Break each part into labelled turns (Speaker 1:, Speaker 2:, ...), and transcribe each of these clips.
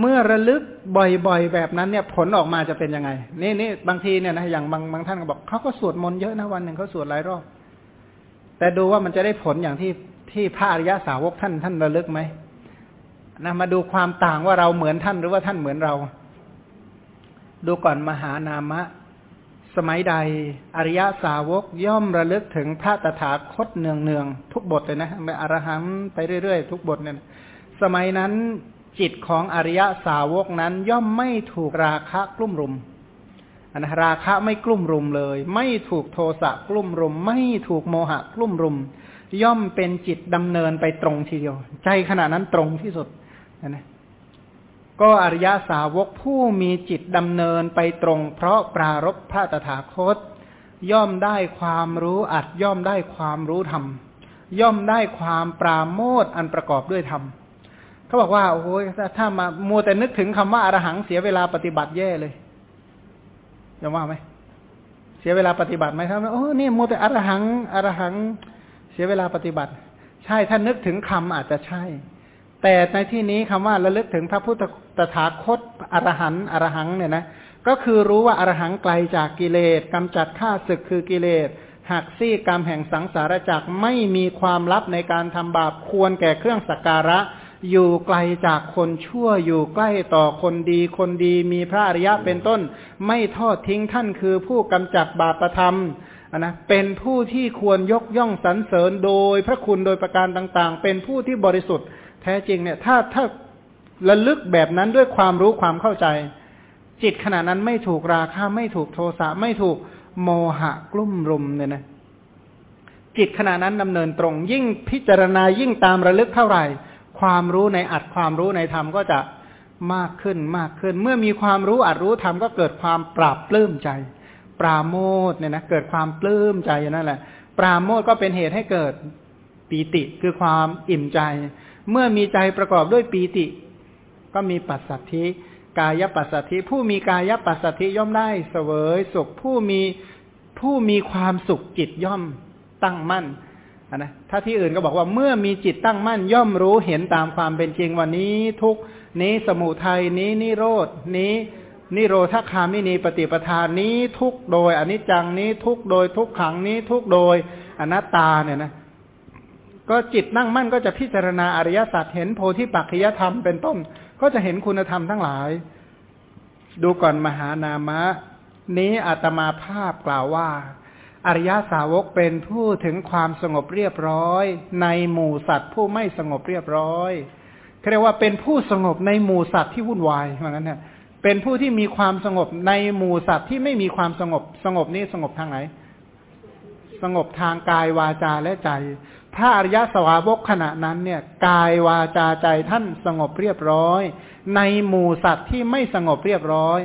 Speaker 1: เมื่อระลึกบ่อยๆ แบบนั้นเนี่ยผลออกมาจะเป็นยังไง นี่นี่บางทีเนี่ยนะอย่างบางบางท่านก็บอกเขาก็สวดมนต์เยอะนะวันหนึ่งเขาสวดหลายรอบ แต่ดูว่ามันจะได้ผลอย่างที่ที่พระอริยสาวกท่านท่านระลึกไหมนะมาดูความต่างว่าเราเหมือนท่านหรือว่าท่านเหมือนเรา ดูก่อนมหานามะ สมัยใดอริยสาวกย่อมระลึกถึงพระตถาคตเนืองเนืองทุกบทเลยนะไปอรหังไปเรื่อยๆ ทุกบทเนี่ยสมัยนั้น จิตของอริยสาวกนั้นย่อมไม่ถูกราคะกลุ่มรุมอันราคะไม่กลุ่มรุมเลย ไม่ถูกโทสะกลุ่มรุม ไม่ถูกโมหะกลุ่มรุม ย่อมเป็นจิตดำเนินไปตรงทีเดียว ใจขณะนั้นตรงที่สุดนะก็อริยสาวกผู้มีจิตดำเนินไปตรง เพราะปรารบพระตถาคต ย่อมได้ความรู้อัดย่อมได้ความรู้ธรรมย่อมได้ความปราโมทอันประกอบด้วยธรรม เขาบอกว่าโอ้ยถ้ามามัวแต่นึกถึงคำว่าอรหังเสียเวลาปฏิบัติแย่เลยจะว่าไหมเสียเวลาปฏิบัติไหมครับโอ้นี่มัวแต่อรหังอรหังเสียเวลาปฏิบัติ ใช่ถ้านึกถึงคำอาจจะใช่ แต่ในที่นี้คำว่าระลึกถึงพระพุทธตถาคตอรหันอรหังเนี่ยนะก็คือรู้ว่าอรหังไกลจากกิเลสกำจัดข้าศึกคือกิเลสหักซี่กรรมแห่งสังสารจักไม่มีความลับในการทำบาปควรแก่เครื่องสักการะ อยู่ไกลจากคนชั่วอยู่ใกล้ต่อคนดี คนดีมีพระอริยะเป็นต้น ไม่ทอดทิ้งท่านคือผู้กำจัดบาปประธรรมนะเป็นผู้ที่ควรยกย่องสรรเสริญโดยพระคุณโดยประการต่างๆ เป็นผู้ที่บริสุทธิ์ แท้จริงเนี่ยถ้าถ้าระลึกแบบนั้นด้วยความรู้ความเข้าใจ จิตขณะนั้นไม่ถูกราคะไม่ถูกโทสะไม่ถูกโมหะกลุ่มรุมเนี่ยนะจิตขณะนั้นดำเนินตรง ยิ่งพิจารณายิ่งตามระลึกเท่าไหร่ ความรู้ในอัดความรู้ในธรรมก็จะมากขึ้นมากขึ้น เมื่อมีความรู้อัดรู้ธรรมก็เกิดความปราบปลื้มใจ ปราโมทเนี่ยนะเกิดความปลื้มใจนั่นแหละ ปราโมทก็เป็นเหตุให้เกิดปีติคือความอิ่มใจ เมื่อมีใจประกอบด้วยปีติ ก็มีปัสสัทธิกายปัสสัทธิ ผู้มีกายปัสสัทธิย่อมได้เสวยสุขผู้มีผู้มีความสุขจิตย่อมตั้งมั่น นะถ้าที่อื่นก็บอกว่าเมื่อมีจิตตั้งมั่นย่อมรู้เห็นตามความเป็นจริงวันนี้ทุกนี้สมุทัยนี้นิโรดนี้นิโรธคามินีปฏิปทานนี้ทุกโดยอนิจจังนี้ทุกโดยทุกขังนี้ทุกโดยอนัตตาเนี่ยนะก็จิตนั่งมั่นก็จะพิจารณาอริยสัจเห็นโพธิปัจจยธรรมเป็นต้น ก็จะเห็นคุณธรรมทั้งหลาย ดูก่อนมหานามะ นี้อาตมาภาพกล่าวว่า อริยสาวกเป็นผู้ถึงความสงบเรียบร้อย ในหมู่สัตว์ผู้ไม่สงบเรียบร้อยเรียกว่าเป็นผู้สงบในหมู่สัตว์ที่วุ่นวายเหมือนกันเนี่ยเป็นผู้ที่มีความสงบในหมู่สัตว์ที่ไม่มีความสงบสงบนี้สงบทางไหน สงบทางกายวาจาและใจ พระอริยสาวกขณะนั้นเนี่ย กายวาจาใจท่านสงบเรียบร้อย ในหมู่สัตว์ที่ไม่สงบเรียบร้อย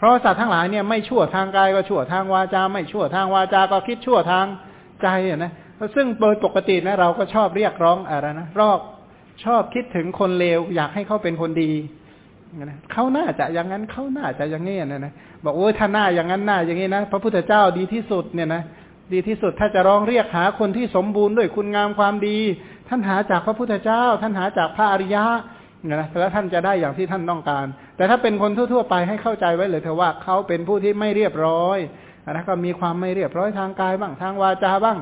Speaker 1: เพราะสัตว์ทั้งหลายเนี่ยไม่ชั่วทางกายก็ชั่วทางวาจา ไม่ชั่วทางวาจาก็คิดชั่วทางใจนะซึ่งโดยปกตินะเราก็ชอบเรียกร้องอะไรนะรอบชอบคิดถึงคนเลวอยากให้เขาเป็นคนดีนะเขาน่าจะอย่างนั้นเขาน่าจะอย่างนี้นะนะบอกโอ้ยถ้าหน้าอย่างนั้นหน้าอย่างนี้นะพระพุทธเจ้าดีที่สุดเนี่ยนะดีที่สุดถ้าจะร้องเรียกหาคนที่สมบูรณ์ด้วยคุณงามความดี ท่านหาจากพระพุทธเจ้า ท่านหาจากพระอริยะ นะแล้วท่านจะได้อย่างที่ท่านต้องการ แต่ถ้าเป็นคนทั่วๆไปให้เข้าใจไว้เลยเถอะว่าเขาเป็นผู้ที่ไม่เรียบร้อยนะก็มีความไม่เรียบร้อยทางกายบ้างทางวาจาบ้าง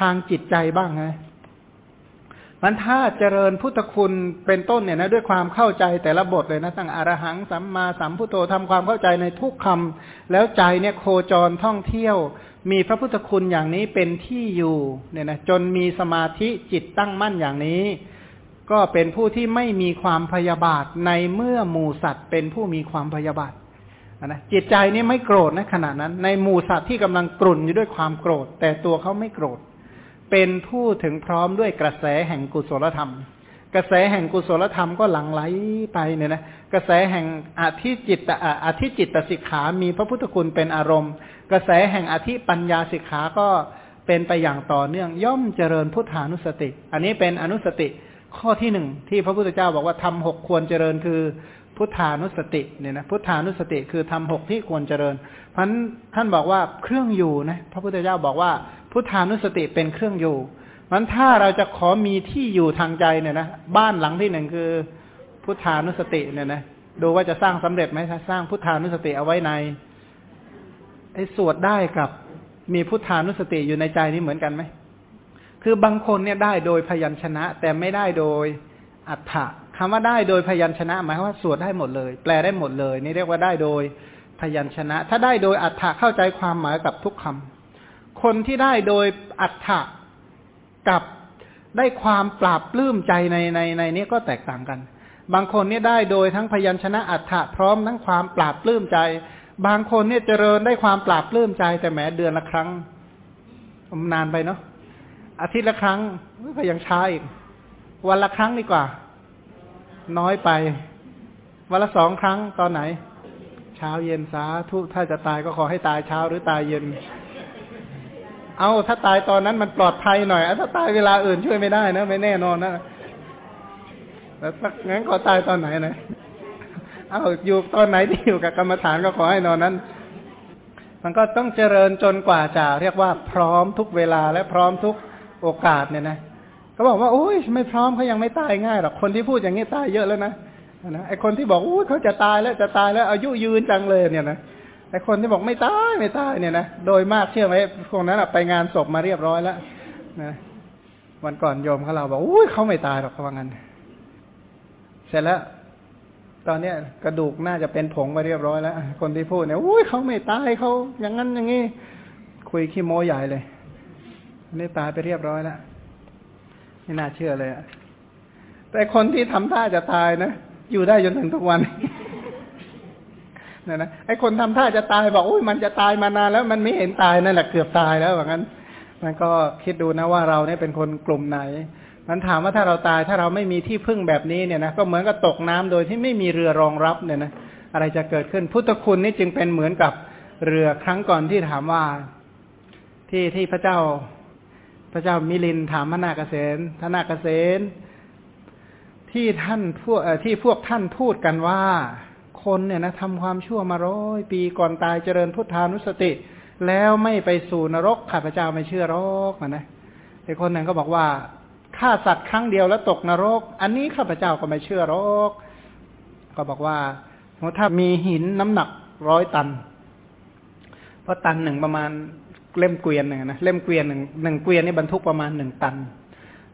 Speaker 1: ทางจิตใจบ้างไงมันถ้าเจริญพุทธคุณเป็นต้นเนี่ยนะด้วยความเข้าใจแต่ละบทเลยนะตั้งอรหังสัมมาสัมพุทโธทำความเข้าใจในทุกคำแล้วใจเนี่ยโคจรท่องเที่ยว มีพระพุทธคุณอย่างนี้เป็นที่อยู่เนี่ยนะจนมีสมาธิจิตตั้งมั่นอย่างนี้ ก็เป็นผู้ที่ไม่มีความพยาบาทในเมื่อหมูสัตว์เป็นผู้มีความพยาบาทนะจิตใจนี่ไม่โกรธนะขณะนั้น ในหมูสัตว์ที่กำลังกลุ่นอยู่ด้วยความโกรธ แต่ตัวเขาไม่โกรธ เป็นผู้ถึงพร้อมด้วยกระแสแห่งกุศลธรรม กระแสแห่งกุศลธรรมก็หลั่งไหลไปเนี่ยนะกระแสแห่งอธิจิตอธิจิตสิกขา มีพระพุทธคุณเป็นอารมณ์ กระแสแห่งอธิปัญญาสิกขาก็เป็นไปอย่างต่อเนื่องย่อมเจริญพุทธานุสติ อันนี้เป็นอนุสติ ข้อที่หนึ่งที่พระพุทธเจ้าบอกว่าทำหกควรเจริญคือพุทธานุสติเนี่ยนะพุทธานุสติคือทำหกที่ควรเจริญ เพราะนั้นท่านบอกว่าเครื่องอยู่นะพระพุทธเจ้าบอกว่าพุทธานุสติเป็นเครื่องอยู่มันถ้าเราจะขอมีที่อยู่ทางใจเนี่ยนะบ้านหลังที่หนึ่งคือ พุทธานุสติเนี่ยนะดูว่าจะสร้างสำเร็จไหมถ้าสร้างพุทธานุสติเอาไว้ในไอ้สวดได้กับมีพุทธานุสติอยู่ในใจนี่เหมือนกันไหม คือบางคนเนี่ยได้โดยพยัญชนะ แต่ไม่ได้โดยอัฏฐะคำว่าได้โดยพยัญชนะ หมายว่าสวดได้หมดเลย แปลได้หมดเลย นี่เรียกว่าได้โดยพยัญชนะ ถ้าได้โดยอัฏฐะเข้าใจความหมายกับทุกคำคนที่ได้โดยอัฏฐะกับได้ความปราบปลื้มใจในในในนี้ก็แตกต่างกัน บางคนเนี่ยได้โดยทั้งพยัญชนะอัฏฐะพร้อมทั้งความปราบปลื้มใจ บางคนเนี่ยเจริญได้ความปราบปลื้มใจแต่แหมเดือนละครั้งนานไปเนาะ อาทิตย์ละครั้งก็ยังช้าอีก วันละครั้งดีกว่า น้อยไป วันละสองครั้งตอนไหน เช้าเย็นสาทุถ้าจะตายก็ขอให้ตายเช้าหรือตายเย็น เอาถ้าตายตอนนั้นมันปลอดภัยหน่อยถ้าตายเวลาอื่นช่วยไม่ได้นะไม่แน่นอนนะแล้วงั้นก็ตายตอนไหนนะเอาอยู่ตอนไหนที่อยู่กับกรรมฐานก็ขอให้นอนนั้น มันก็ต้องเจริญจนกว่าจะเรียกว่าพร้อมทุกเวลาและพร้อมทุก โอกาสเนี่ยนะก็บอกว่าโอ้ยไม่พร้อมเขายังไม่ตายง่ายหรอกคนที่พูดอย่างนี้ตายเยอะแล้วนะนะไอคนที่บอกโอ้ยเขาจะตายแล้วจะตายแล้วอายุยืนจังเลยเนี่ยนะไอคนที่บอกไม่ตายไม่ตายเนี่ยนะโดยมากเชื่อไหมพวกนั้นไปงานศพมาเรียบร้อยแล้วนะวันก่อนโยมเขาเราบอกโอ้ยเขาไม่ตายหรอกเขาว่างั้นเสร็จแล้ว ตอนเนี้ยกระดูกน่าจะเป็นผงมาเรียบร้อยแล้ว คนที่พูดเนี่ยโอ้ยเขาไม่ตายเขาอย่างนั้นอย่างนี้ คุยขี้โมใหญ่เลย นี่ตายไปเรียบร้อยแล้วไม่น่าเชื่อเลยอะแต่คนที่ทำท่าจะตายนะอยู่ได้จนถึงทุกวันนะนะไอ้คนทำท่าจะตายบอกโอ้ยมันจะตายมานานแล้ว มันไม่เห็นตายนั่นแหละเกือบตายแล้วอย่างนั้น มันก็คิดดูนะว่าเราเนี่ยเป็นคนกลุ่มไหนมันถามว่าถ้าเราตายถ้าเราไม่มีที่พึ่งแบบนี้เนี่ยนะก็เหมือนกับตกน้ำโดยที่ไม่มีเรือรองรับเนี่ยนะอะไรจะเกิดขึ้นพุทธคุณนี่จึงเป็นเหมือนกับเรือครั้งก่อนที่ถามว่าที่ที่พระเจ้า ระเจ้ามิลินถามพระนาคเษนพระนาคเษนที่ท่านพวกที่พวกท่านพูดกันว่า คนเนี่ยนะทำความชั่วมาร้อยปีก่อนตายเจริญพุทธานุสติ แล้วไม่ไปสู่นรกข้าพเจ้าไม่เชื่อรอกนะไอ้คนหนึ่งก็บอกว่าฆ่าสัตว์ครั้งเดียวแล้วตกนรก อันนี้ข้าพเจ้าก็ไม่เชื่อรอกก็บอกว่าถ้ามีหินน้ำหนักร้อยตัน เพราะตันหนึ่งประมาณ เล่มเกวียนหนึ่งนะเล่มเกวียนหนึ่งหนึ่งเกวียนนี่บรรทุกประมาณหนึ่งตัน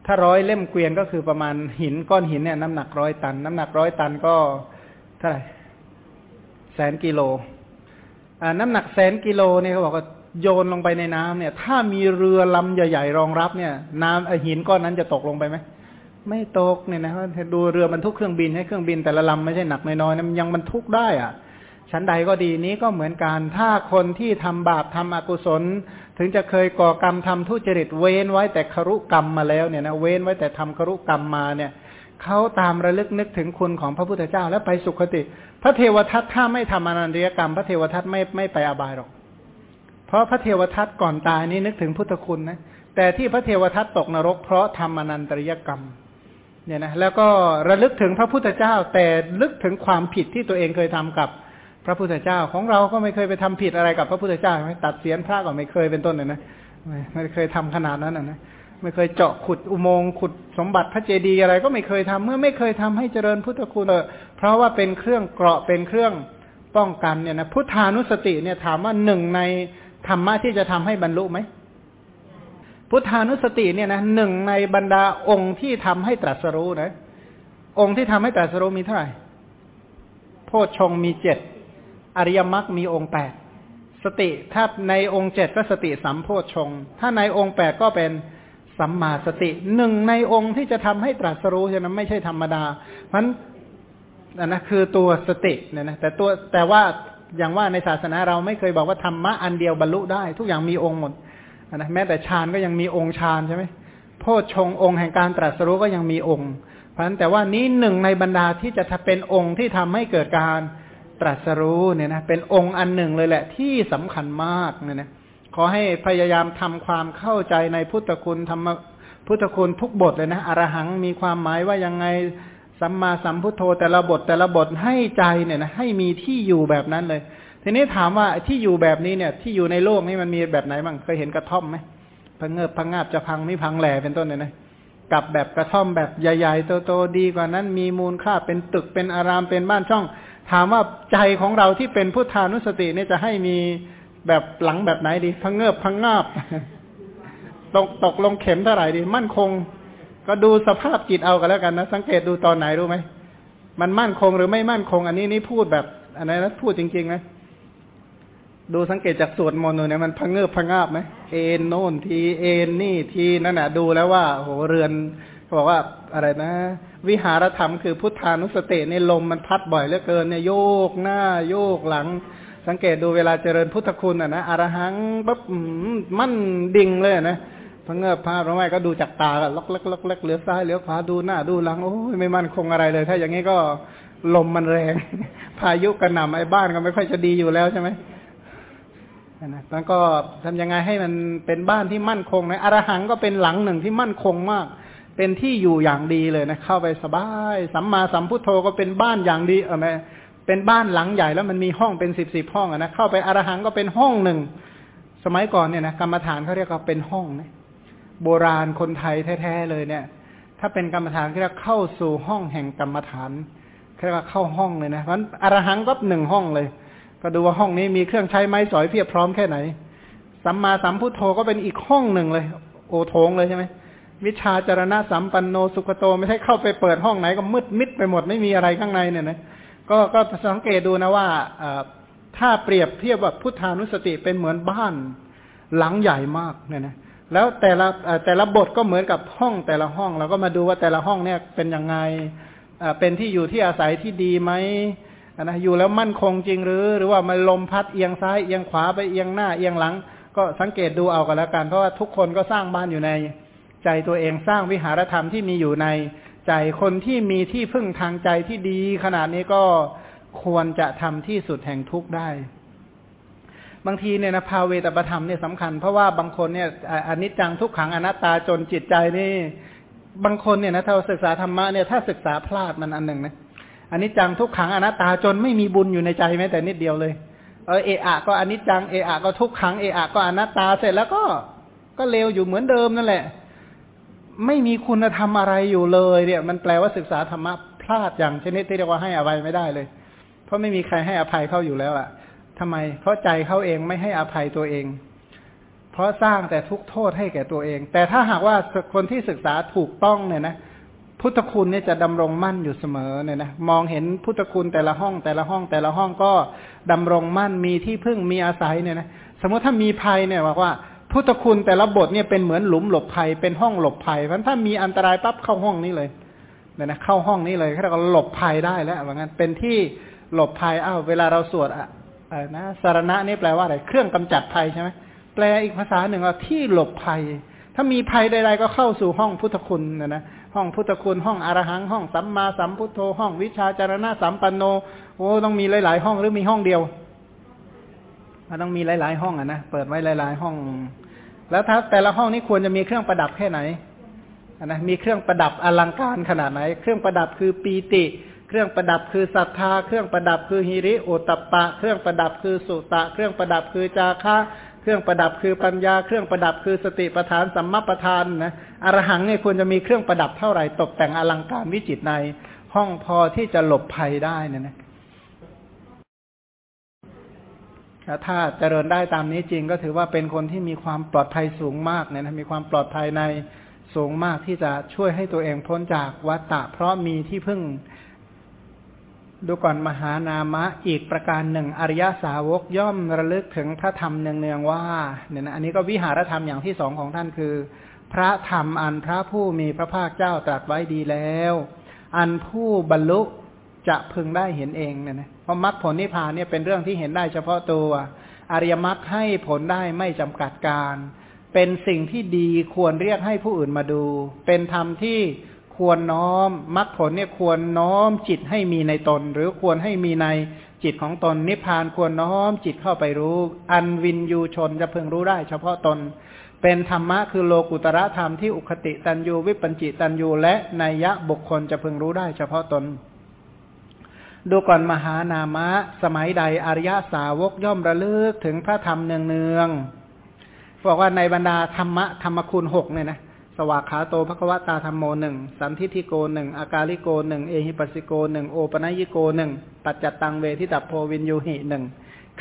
Speaker 1: ถ้าร้อยเล่มเกวียนก็คือประมาณหินก้อนหินเนี่ยน้ำหนักร้อยตัน น้ำหนักร้อยตันก็เท่าไหร่แสนกิโลอ่าน้ำหนักแสนกิโลเนี่ยเขาบอกว่าโยนลงไปในน้ำเนี่ย ถ้ามีเรือลำใหญ่ ๆ รองรับเนี่ย น้ำหินก้อนนั้นจะตกลงไปไหมไม่ตกเนี่ยนะดูเรือบรรทุกเครื่องบินให้เครื่องบินแต่ละลำไม่ใช่หนักน้อยๆนะมันยังบรรทุกได้อะ ชั้นใดก็ดีนี้ก็เหมือนกัน ถ้าคนที่ทำบาปทำอกุศล ถึงจะเคยก่อกรรมทำทุจริตเว้นไว้แต่ครุกรรมมาแล้วเนี่ยนะเว้นไว้แต่ทำครุกรรมมาเนี่ยเขาตามระลึกนึกถึงคุณของพระพุทธเจ้าแล้วไปสุคติ พระเทวทัตถ้าไม่ทำอนันตริยกรรม พระเทวทัตไม่ไม่ไปอบายหรอก เพราะพระเทวทัตก่อนตายนี่นึกถึงพุทธคุณนะแต่ที่พระเทวทัตตกนรก เพราะทำอนันตริยกรรมเนี่ยนะแล้วก็ระลึกถึงพระพุทธเจ้าแต่ลึกถึงความผิดที่ตัวเองเคยทำกับ พระพุทธเจ้าของเราก็ไม่เคยไปทำผิดอะไรกับพระพุทธเจ้าไม่ตัดเสียนพระก็ไม่เคยเป็นต้นเลยนะไม่ไม่เคยทำขนาดนั้นนะไม่เคยเจาะขุดอุโมงค์ขุดสมบัติพระเจดีย์อะไรก็ไม่เคยทำเมื่อไม่เคยทำให้เจริญพุทธคุณเลยเพราะว่าเป็นเครื่องเกราะเป็นเครื่องป้องกันเนี่ยนะพุทธานุสติเนี่ยถามว่าหนึ่งในธรรมะที่จะทำให้บรรลุไหมพุทธานุสติเนี่ยนะหนึ่งในบรรดาองค์ที่ทำให้ตรัสรู้นะองค์ที่ทำให้ตรัสรู้มีเท่าไหร่โพชฌงมีเจ็ด อริยมรรคมีองค์แปดสติถ้าในองค์เจ็ดก็สติสัมโพชง ถ้าในองค์แปดก็เป็นสัมมาสติหนึ่งในองค์ที่จะทำให้ตรัสรู้ฉะนั้นไม่ใช่ธรรมดา เพราะนั้นนะคือตัวสติเนี่ยนะแต่ตัวแต่ว่าอย่างว่าในศาสนาเราไม่เคยบอกว่าธรรมะอันเดียวบรรลุได้ ทุกอย่างมีองค์หมดนะแม้แต่ฌานก็ยังมีองค์ฌานใช่ไหมโพชฌงองค์แห่งการตรัสรู้ก็ยังมีองค์ เพราะฉะนั้นแต่ว่านี้หนึ่งในบรรดาที่จะเป็นองค์ที่ทำให้เกิดการ ตรัสรู้เนี่ยนะเป็นองค์อันหนึ่งเลยแหละที่สำคัญมากเนี่ยนะขอให้พยายามทำความเข้าใจในพุทธคุณธรรมพุทธคุณทุกบทเลยนะอรหังมีความหมายว่ายังไงสัมมาสัมพุทโธแต่ละบทแต่ละบทให้ใจเนี่ยนะให้มีที่อยู่แบบนั้นเลย ทีนี้ถามว่าที่อยู่แบบนี้เนี่ย ที่อยู่ในโลกนี้มันมีแบบไหนบ้างเคยเห็นกระท่อมไหมพังเงือบพังงาบจะพังไม่พังแหล่เป็นต้นเนี่ยนะกับแบบกระท่อมแบบใหญ่ๆโตๆดีกว่านั้น มีมูลค่าเป็นตึกเป็นอารามเป็นบ้านช่อง ถามว่าใจของเราที่เป็นพุทธานุสติเนี่ยจะให้มีแบบหลังแบบไหนดีพังเงือบพังงาบตกตกลงเข็มเท่าไหร่ดี มั่นคง ก็ดูสภาพจิตเอากันแล้วกันนะสังเกตดูตอนไหนรู้ไหมมันมั่นคงหรือไม่มั่นคง อันนี้นี่พูดแบบอันนี้นะพูดจริงๆนะดูสังเกตจากสวดมนต์เนี่ยมันพังเงือบพังงาบไหมเอ็นโน่นทีเอ็นนี่ทีนั่นแหะดูแล้วว่าโหเรือน บอกว่าอะไรนะ วิหารธรรมคือพุทธานุสติในลมมันพัดบ่อยเหลือเกินเนี่ยโยกหน้าโยกหลัง สังเกตดูเวลาเจริญพุทธคุณอะนะอรหังปั๊บมั่นดิ่งเลยนะพังเงือบพาหรือไม่ก็ดูจากตาล็อกเล็กล็อกเล็กเหลือซ้ายเหลือขวาดูหน้าดูหลังโอ้ยไม่มั่นคงอะไรเลย ถ้าอย่างนี้ก็ลมมันแรง พายุกระหน่ำไอ้บ้านก็ไม่ค่อยจะดีอยู่แล้วใช่ไหมนะแล้วก็ทำยังไงให้มันเป็นบ้านที่มั่นคงนะอรหังก็เป็นหลังหนึ่งที่มั่นคงมาก เป็นที่อยู่อย่างดีเลยนะ เข้าไปสบายสัมมาสัมพุทโธก็เป็นบ้านอย่างดีเออไหมเป็นบ้านหลังใหญ่แล้วมันมีห้องเป็นสิบสิบห้องนะเข้าไปอรหังก็เป็นห้องหนึ่ง สมัยก่อนเนี่ยนะกรรมฐานเขาเรียกว่าเป็นห้องนะโบราณคนไทยแท้ๆเลยเนี่ย ถ้าเป็นกรรมฐานเรียกเข้าสู่ห้องแห่งกรรมฐานเรียกว่าเข้าห้องเลยนะเพราะอรหังก็หนึ่งห้องเลย ก็ดูว่าห้องนี้มีเครื่องใช้ไม้สอยเพียบพร้อมแค่ไหนสัมมาสัมพุทโธก็เป็นอีกห้องหนึ่งเลย โอโถงเลยใช่ไหม วิชาจารณะสัมปันโนสุขโต ไม่ใช่เข้าไปเปิดห้องไหนก็มืดมิดไปหมดไม่มีอะไรข้างในเนี่ยนะก็ก็สังเกตดูนะว่าถ้าเปรียบเทียบว่าพุทธานุสติเป็นเหมือนบ้านหลังใหญ่มากเนี่ยนะแล้วแต่ละแต่ละบทก็เหมือนกับห้องแต่ละห้องเราก็มาดูว่าแต่ละห้องเนี่ยเป็นยังไงเป็นที่อยู่ที่อาศัยที่ดีไหมนะอยู่แล้วมั่นคงจริงหรือ หรือว่ามันลมพัดเอียงซ้ายเอียงขวาไปเอียงหน้าเอียงหลัง ก็สังเกตดูเอากันแล้วกันเพราะว่าทุกคนก็สร้างบ้านอยู่ใน ใจตัวเองสร้างวิหารธรรมที่มีอยู่ในใจคนที่มีที่พึ่งทางใจที่ดี ขนาดนี้ก็ควรจะทำที่สุดแห่งทุกข์ได้ บางทีเนี่ยนะภาเวตประธรรมเนี่ยสำคัญ เพราะว่าบางคนเนี่ยอนิจจังทุกขังอนัตตาจนจิตใจนี่ บางคนเนี่ยนะถ้าศึกษาธรรมะเนี่ยถ้าศึกษาพลาดมันอันหนึ่งนะอันนี้จังทุกขังอนัตตาจนไม่มีบุญอยู่ในใจแม้แต่นิดเดียวเลยเออเอะอะก็อันนี้จังเอะอะก็ทุกขังเอะอะก็อนัตตาเสร็จแล้วก็ก็เลวอยู่เหมือนเดิมนั่นแหละ ไม่มีคุณธรรมอะไรอยู่เลยเนี่ย มันแปลว่าศึกษาธรรมะพลาดอย่างชนิดที่เรียกว่าให้อภัยไม่ได้เลย เพราะไม่มีใครให้อภัยเขาอยู่แล้วอะทำไม เพราะใจเขาเองไม่ให้อภัยตัวเอง เพราะสร้างแต่ทุกโทษให้แก่ตัวเอง แต่ถ้าหากว่าคนที่ศึกษาถูกต้องเนี่ยนะพุทธคุณเนี่ยจะดำรงมั่นอยู่เสมอเนี่ยนะมองเห็นพุทธคุณแต่ละห้อง แต่ละห้อง แต่ละห้องก็ดำรงมั่นมีที่พึ่งมีอาศัยเนี่ยนะสมมติถ้ามีภัยเนี่ยบอกว่า พุทธคุณแต่ละบทเนี่ยเป็นเหมือนหลุมหลบภัยเป็นห้องหลบภัยเพราะถ้ามีอันตรายปั๊บเข้าห้องนี้เลยเนี่ยนะเข้าห้องนี้เลยเขาเรียกว่าหลบภัยได้แล้วว่างั้นเป็นที่หลบภัยอ้าวเวลาเราสวดอะนะสารณะนี่แปลว่าอะไรเครื่องกำจัดภัยใช่ไหมแปลอีกภาษาหนึ่งว่าที่หลบภัย ถ้ามีภัยใด ๆ ก็เข้าสู่ห้องพุทธคุณนะนะห้องพุทธคุณห้องอรหัง ห้องสัมมาสัมพุทโธห้องวิชาจารณะสัมปันโนโอ้ต้องมีหลาย ๆ ห้องหรือมีห้องเดียวมันต้องมีหลาย ๆ ห้องอะนะเปิดไว้หลาย ๆ ห้อง แล้วถ้าแต่ละห้องนี้ควรจะมีเครื่องประดับแค่ไหนนะมีเครื่องประดับอลังการขนาดไหน เครื่องประดับคือปีติ เครื่องประดับคือศรัทธา เครื่องประดับคือฮิริโอตปะ เครื่องประดับคือสุตะ เครื่องประดับคือจาคะเครื่องประดับคือปัญญา เครื่องประดับคือสติประธานสัมมาประธานนะอรหังเนี่ยควรจะมีเครื่องประดับเท่าไหร่ตกแต่งอลังการวิจิตในห้องพอที่จะหลบภัยได้นะนะ ถ้าเจริญได้ตามนี้จริงก็ถือว่าเป็นคนที่มีความปลอดภัยสูงมากเนี่ยนะมีความปลอดภัยในสูงมากที่จะช่วยให้ตัวเองพ้นจากวัฏฏะเพราะมีที่พึ่ง ดูก่อนมหานามะอีกประการหนึ่ง อริยสาวกย่อมระลึกถึงพระธรรมเนืองๆว่าเนี่ยนะอันนี้ก็วิหารธรรมอย่างที่สองของท่านคือ พระธรรมอันพระผู้มีพระภาคเจ้าตรัสไว้ดีแล้ว อันผู้บรรลุจะพึงได้เห็นเองเนี่ยนะ เพราะมรรคผลนิพพานเนี่ยเป็นเรื่องที่เห็นได้เฉพาะตัว อริยมรรคให้ผลได้ไม่จำกัดการ เป็นสิ่งที่ดีควรเรียกให้ผู้อื่นมาดู เป็นธรรมที่ควรน้อมมรรคผลเนี่ยควรน้อมจิตให้มีในตน หรือควรให้มีในจิตของตนนิพพานควรน้อมจิตเข้าไปรู้ อันวินยูชนจะเพิ่งรู้ได้เฉพาะตน เป็นธรรมะคือโลกุตระธรรมที่อุคติตันยูวิปัญจิตันยูและนัยยะบุคคลจะพิ่งรู้ได้เฉพาะตน ดูก่อนมหานามะ สมัยใดอริยสาวกย่อมระลึกถึงพระธรรมเนืองๆบอกว่าในบรรดาธรรมะธรรมคุณหกเนี่ยนะสวากขาโตภควตาธรรมโมหนึ่งสันทิทิโกหนึ่งอากาลิโกหนึ่งเอหิปัสสิโกหนึ่งโอปนัยิโกหนึ่งปัจจตังเวทิตัพโพวินยูหิหนึ่ง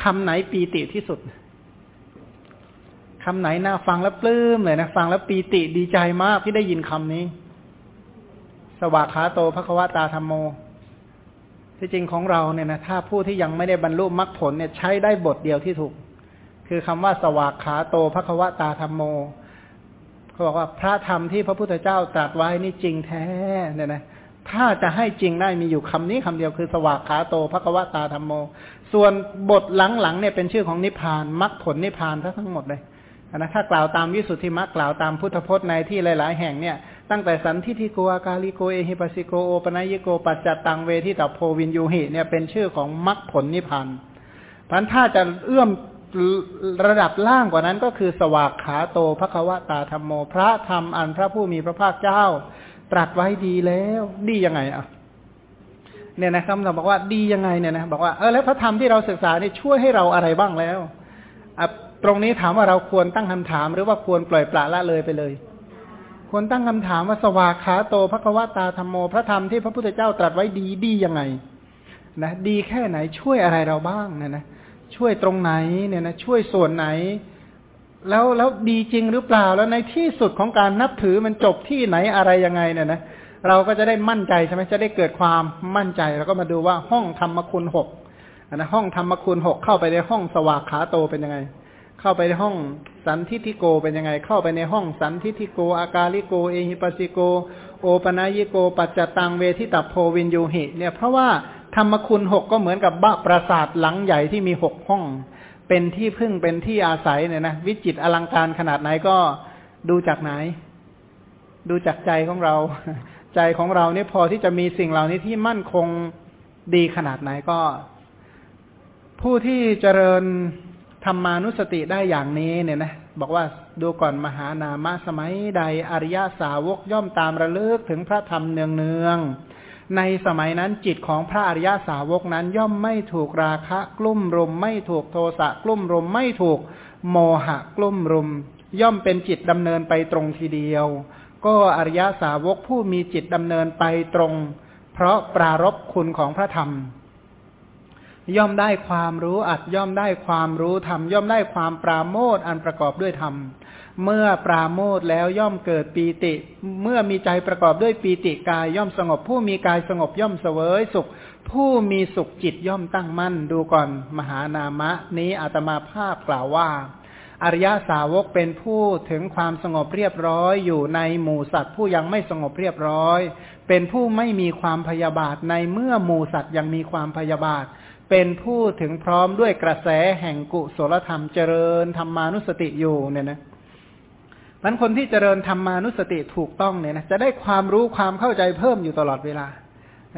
Speaker 1: คำไหนปีติที่สุดคำไหนน่าฟังแล้วปลื้มเลยนะฟังแล้วปีติดีใจมากที่ได้ยินคำนี้ สวากขาโตภควตาธรรมโม ที่จริงของเราเนี่ยนะถ้าผู้ที่ยังไม่ได้บรรลุมรรคผลเนี่ยใช้ได้บทเดียวที่ถูก คือคำว่าสวากขาโตภควตาธรรมโมเขาบอกว่าพระธรรมที่พระพุทธเจ้าตรัสไว้นี่จริงแท้เนี่ยนะถ้าจะให้จริงได้มีอยู่คำนี้คำเดียวคือสวากขาโตภควตาธรรมโม ส่วนบทหลังๆเนี่ยเป็นชื่อของนิพพานมรรคผลนิพพานทั้งหมดเลย นะถ้ากล่าวตามวิสุทธิมรรคกล่าวตามพุทธพจน์ในที่หลาย ๆ แห่งเนี่ยตั้งแต่สันทิทิโกอากาลิโกเอหิปัสสิโกโอปนัยโกปัจจตังเวทิตาโพวินยูหิเนี่ยเป็นชื่อของมรรคผลนิพพานพันถ้าจะเอื้อมระดับล่างกว่านั้นก็คือสวากขาโตภควตาธรรมโม พระธรรมอันพระผู้มีพระภาคเจ้า ตรัสไว้ดีแล้วดียังไงอะเนี่ยนะครับเราบอกว่าดียังไงเนี่ยนะบอกว่าเออแล้วพระธรรมที่เราศึกษาเนี่ยช่วยให้เราอะไรบ้างแล้ว ตรงนี้ถามว่าเราควรตั้งคำถาม หรือว่าควรปล่อยปละละเลยไปเลย ควรตั้งคำถามว่าสวากขาโตภควตาธรรมโมพระธรรมที่พระพุทธเจ้าตรัสไว้ดีดียังไงนะดีแค่ไหนช่วยอะไรเราบ้างเนี่ยนะช่วยตรงไหนเนี่ยนะช่วยส่วนไหน แล้วแล้วดีจริงหรือเปล่าแล้วในที่สุดของการนับถือมันจบที่ไหนอะไรยังไงเนี่ยนะเราก็จะได้มั่นใจใช่ไหมจะได้เกิดความมั่นใจเราก็มาดูว่าห้องธรรมคุณหกนะห้องธรรมคุณหกเข้าไปในห้องสวากขาโตเป็นยังไง เข้าไปในห้องสันทิทิโกเป็นยังไง เข้าไปในห้องสันทิทิโก อากาลิโก เอหิปัสิโก โอปนายิโก ปัจจตังเวทิตัพโพวินยูหิ เนี่ยเพราะว่าธรรมคุณหกก็เหมือนกับบ้าปราสาทหลังใหญ่ที่มีหกห้อง เป็นที่พึ่งเป็นที่อาศัยเนี่ยนะวิจิตอลังการขนาดไหนก็ดูจากไหน ดูจากใจของเรา ใจของเราเนี่ยพอที่จะมีสิ่งเหล่านี้ที่มั่นคงดีขนาดไหนก็ ผู้ที่เจริญ ธรรมานุสติได้อย่างนี้เนี่ยนะบอกว่าดูก่อนมหานามะสมัยใดอริยสาวกย่อมตามระลึกถึงพระธรรมเนืองเนืองในสมัยนั้นจิตของพระอริยสาวกนั้นย่อมไม่ถูกราคะกลุ่มรุม ไม่ถูกโทสะกลุ่มรุม ไม่ถูกโมหะกลุ่มรุม ย่อมเป็นจิตดำเนินไปตรงทีเดียว ก็อริยสาวกผู้มีจิตดำเนินไปตรง เพราะปรารบคุณของพระธรรม ย่อมได้ความรู้อัดย่อมได้ความรู้ธรรมย่อมได้ความปราโมทอันประกอบด้วยธรรมเมื่อปราโมทแล้วย่อมเกิดปีติ เมื่อมีใจประกอบด้วยปีติกายย่อมสงบ ผู้มีกายสงบย่อมเสวยสุข ผู้มีสุขจิตย่อมตั้งมั่น ดูก่อนมหานามะ นี้อาตมาภาพกล่าวว่า อริยสาวกเป็นผู้ถึงความสงบเรียบร้อย อยู่ในหมู่สัตว์ผู้ยังไม่สงบเรียบร้อย เป็นผู้ไม่มีความพยาบาทในเมื่อหมู่สัตว์ยังมีความพยาบาท เป็นผู้ถึงพร้อมด้วยกระแสแห่งกุศลธรรมเจริญธรรมานุสติอยู่เนี่ยนะมันคนที่เจริญธรรมานุสติถูกต้องเนี่ยนะจะได้ความรู้ความเข้าใจเพิ่มอยู่ตลอดเวลา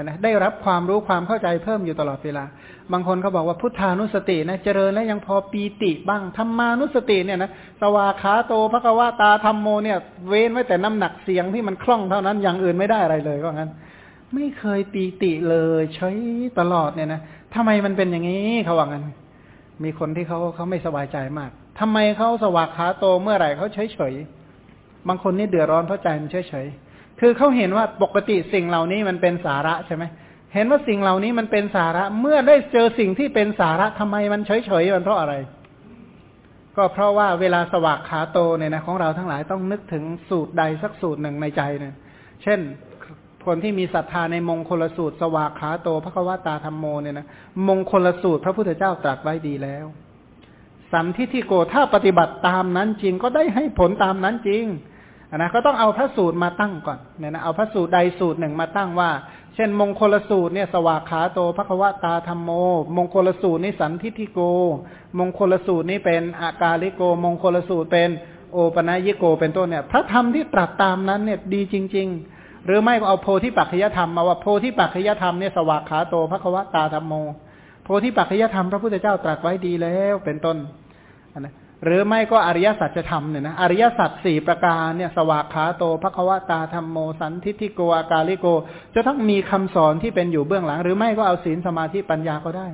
Speaker 1: นะได้รับความรู้ความเข้าใจเพิ่มอยู่ตลอดเวลา บางคนเขาบอกว่าพุทธานุสตินะเจริญแล้วยังพอปีติบ้างธรรมานุสติเนี่ยนะสวาขาโตภควาตาธรรมโมเนี่ย เว้นไว้แต่น้ำหนักเสียงที่มันคล่องเท่านั้นอย่างอื่นไม่ได้อะไรเลยก็งั้น ไม่เคยปีติเลยใช้ตลอดเนี่ยนะทำไมมันเป็นอย่างนี้เขาว่างั้น มีคนที่เขาเขาไม่สบายใจมากทำไมเขาสวากขาโตเมื่อไหร่เขาเฉยเฉยบางคนนี่เดือดร้อนเพราะใจมันเฉยเฉยคือเขาเห็นว่าปกติสิ่งเหล่านี้มันเป็นสาระใช่ไหมเห็นว่าสิ่งเหล่านี้มันเป็นสาระ เมื่อได้เจอสิ่งที่เป็นสาระทำไมมันเฉยเฉยมันเพราะอะไร ก็เพราะว่าเวลาสวากขาโตเนี่ยนะของเราทั้งหลายต้องนึกถึงสูตรใดสักสูตรหนึ่งในใจเนี่ยเช่น คนที่มีศรัทธาในมงคลสูตร สวากขาโตพระควตาธรรมโมเนี่ยนะมงคลสูตรพระพุทธเจ้าตรัสไว้ดีแล้ว สัมทิฏฐิโกถ้าปฏิบัติตามนั้นจริงก็ได้ให้ผลตามนั้นจริงนะก็ต้องเอาพระสูตรมาตั้งก่อนเนี่ยนะเอาพระสูตรใดสูตรหนึ่งมาตั้งว่า เช่น มงคลสูตรเนี่ยสวากขาโตภควตาธรรมโม มงคลสูตรนี้สันทิฏฐิโก มงคลสูตรนี้เป็นอากาลิโก มงคลสูตรเป็นโอปนัยิโกเป็นต้นเนี่ย พระธรรมที่ตรัสตามนั้นเนี่ยดีจริง ๆ หรือไม่ก็เอาโพธิปัจจยธรรมมาว่าโพธิปัจจยธรรมเนี่ยสวากขาโตภควตาธรรมโม โพธิปัจจยธรรมพระพุทธเจ้าตรัสไว้ดีแล้วเป็นต้นนะหรือไม่ก็อริยสัจธรรมเนี่ยนะอริยสัจสี่ประการเนี่ยสวากขาโตภควตาธรรมโม สันทิฏฐิโกอากาลิโก จะต้องมีคำสอนที่เป็นอยู่เบื้องหลัง หรือไม่ก็เอาศีลสมาธิปัญญาก็ได้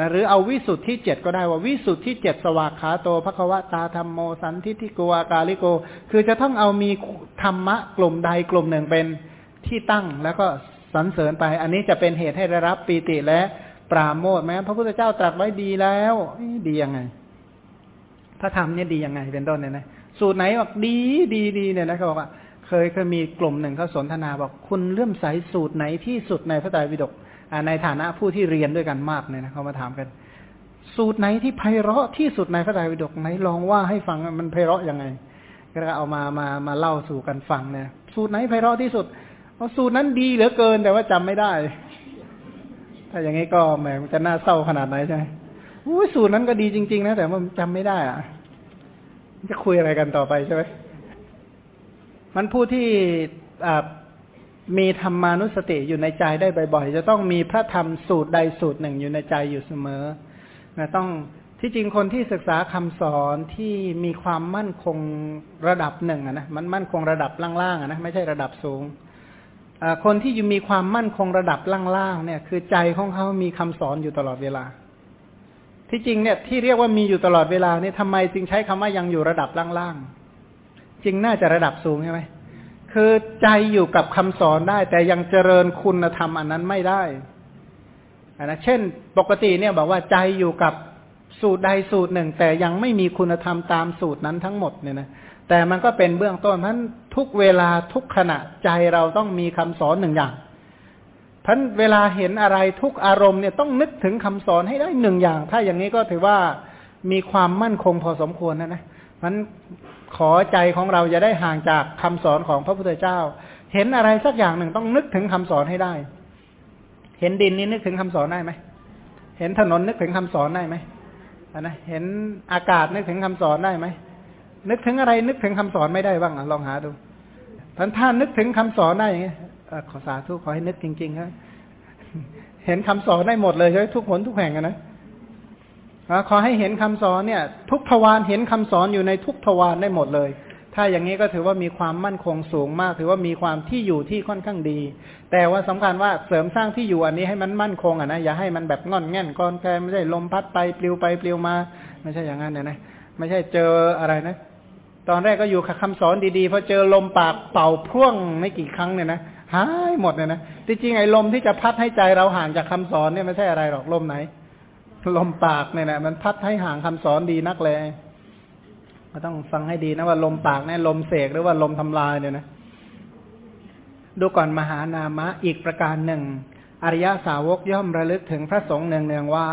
Speaker 1: นะหรือเอาวิสุทธิเจ็ดก็ได้ว่าวิสุทธิเจ็ดสวากขาโตภควตาธรรมโมสันทิทิโกอากาลิโก คือจะต้องเอามีธรรมะกลุ่มใดกลุ่มหนึ่งเป็นที่ตั้งแล้วก็สรรเสริญไป อันนี้จะเป็นเหตุให้ได้รับปีติและปราโมทแม้พระพุทธเจ้าตรัสไว้ดีแล้วดียังไง พระธรรมเนี่ยดียังไงเป็นต้นเนี่ยนะสูตรไหนบอกดีดีดีเนี่ยนะเขาบอกว่า เคยเคยมีกลุ่มหนึ่งเขาสนทนาบอกคุณเลื่อมใสสูตรไหนที่สุดในพระไตรปิฎกในฐานะผู้ที่เรียนด้วยกันมากเนี่ยนะเขามาถามกัน สูตรไหนที่ไพเราะที่สุดในพระไตรปิฎกไหนลองว่าให้ฟังมันไพเราะยังไง ก็เอามามามาเล่าสู่กันฟังเนี่ยสูตรไหนไพเราะที่สุดเพราะสูตรนั้นดีเหลือเกินแต่ว่าจำไม่ได้ ถ้าอย่างนี้ก็แหมมันจะน่าเศร้าขนาดไหนใช่ไหมสูตรนั้นก็ดีจริง ๆ นะแต่มันจำไม่ได้อะจะคุยอะไรกันต่อไปใช่ไหม มันผู้ที่มีธรรมานุสติอยู่ในใจได้บ่อยๆ จะต้องมีพระธรรมสูตรใดสูตรหนึ่งอยู่ในใจอยู่เสมอนะต้องที่จริงคนที่ศึกษาคำสอนที่มีความมั่นคงระดับหนึ่งนะมันมั่นคงระดับล่างๆนะไม่ใช่ระดับสูงคนที่อยู่มีความมั่นคงระดับล่างๆเนี่ย คือใจของเขามีคำสอนอยู่ตลอดเวลา ที่จริงเนี่ยที่เรียกว่ามีอยู่ตลอดเวลาเนี่ยทำไมจึงใช้คำว่ายังอยู่ระดับล่างๆ ริงน่าจะระดับสูงใช่ไหมคือใจอยู่กับคำสอนได้ แต่ยังเจริญคุณธรรมอันนั้นไม่ได้นะเช่น ปกติเนี่ยบอกว่าใจอยู่กับสูตรใดสูตรหนึ่ง แต่ยังไม่มีคุณธรรมตามสูตรนั้นทั้งหมดเนี่ยนะแต่มันก็เป็นเบื้องต้นเพราะทุกเวลาทุกขณะใจเราต้องมีคำสอนหนึ่งอย่างท่านเวลาเห็นอะไรทุกอารมณ์เนี่ยต้องนึกถึงคำสอนให้ได้หนึ่งอย่าง ถ้าอย่างนี้ก็ถือว่ามีความมั่นคงพอสมควรนะนะมัน ขอใจของเราจะได้ห่างจากคำสอนของพระพุทธเจ้า เห็นอะไรสักอย่างหนึ่งต้องนึกถึงคำสอนให้ได้ เห็นดินนี้นึกถึงคำสอนได้ไหมเห็นถนนนึกถึงคำสอนได้ไหมนะเห็นอากาศนึกถึงคำสอนได้ไหมนึกถึงอะไรนึกถึงคำสอนไม่ได้บ้างลองหาดูท่านท่านนึกถึงคำสอนได้ยังไงขอสาธุขอให้นึกจริงๆครับเห็นคำสอนได้หมดเลยใช่ทุกคนทุกแห่งนะ ขอให้เห็นคำสอนเนี่ย ทุกทวารเห็นคำสอนอยู่ในทุกทวารได้หมดเลย ถ้าอย่างนี้ก็ถือว่ามีความมั่นคงสูงมาก ถือว่ามีความที่อยู่ที่ค่อนข้างดี แต่ว่าสำคัญว่าเสริมสร้างที่อยู่อันนี้ให้มันมั่นคงอะนะอย่าให้มันแบบงอนแง่นก้อนแกไม่ใช่ลมพัดไปปลิวไปปลิวมา ไม่ใช่อย่างนั้นนะนะไม่ใช่เจออะไรนะ ตอนแรกก็อยู่กับคำสอนดีๆพอเจอลมปากเป่าพ่วงไม่กี่ครั้งเนี่ยนะหายหมดเนี่ยนะจริงๆไอ้ลมที่จะพัดให้ใจเราห่างจากคำสอนเนี่ยไม่ใช่อะไรหรอกลมไหน ลมปากเนี่ยนะมันพัดให้ห่างคำสอนดีนักเลยเราต้องฟังให้ดีนะว่าลมปากเนี่ยลมเสกหรือว่าลมทำลายเนี่ยนะดูก่อนมหานามะอีกประการหนึ่ง อริยสาวกย่อมระลึกถึงพระสงฆ์เนืองๆว่า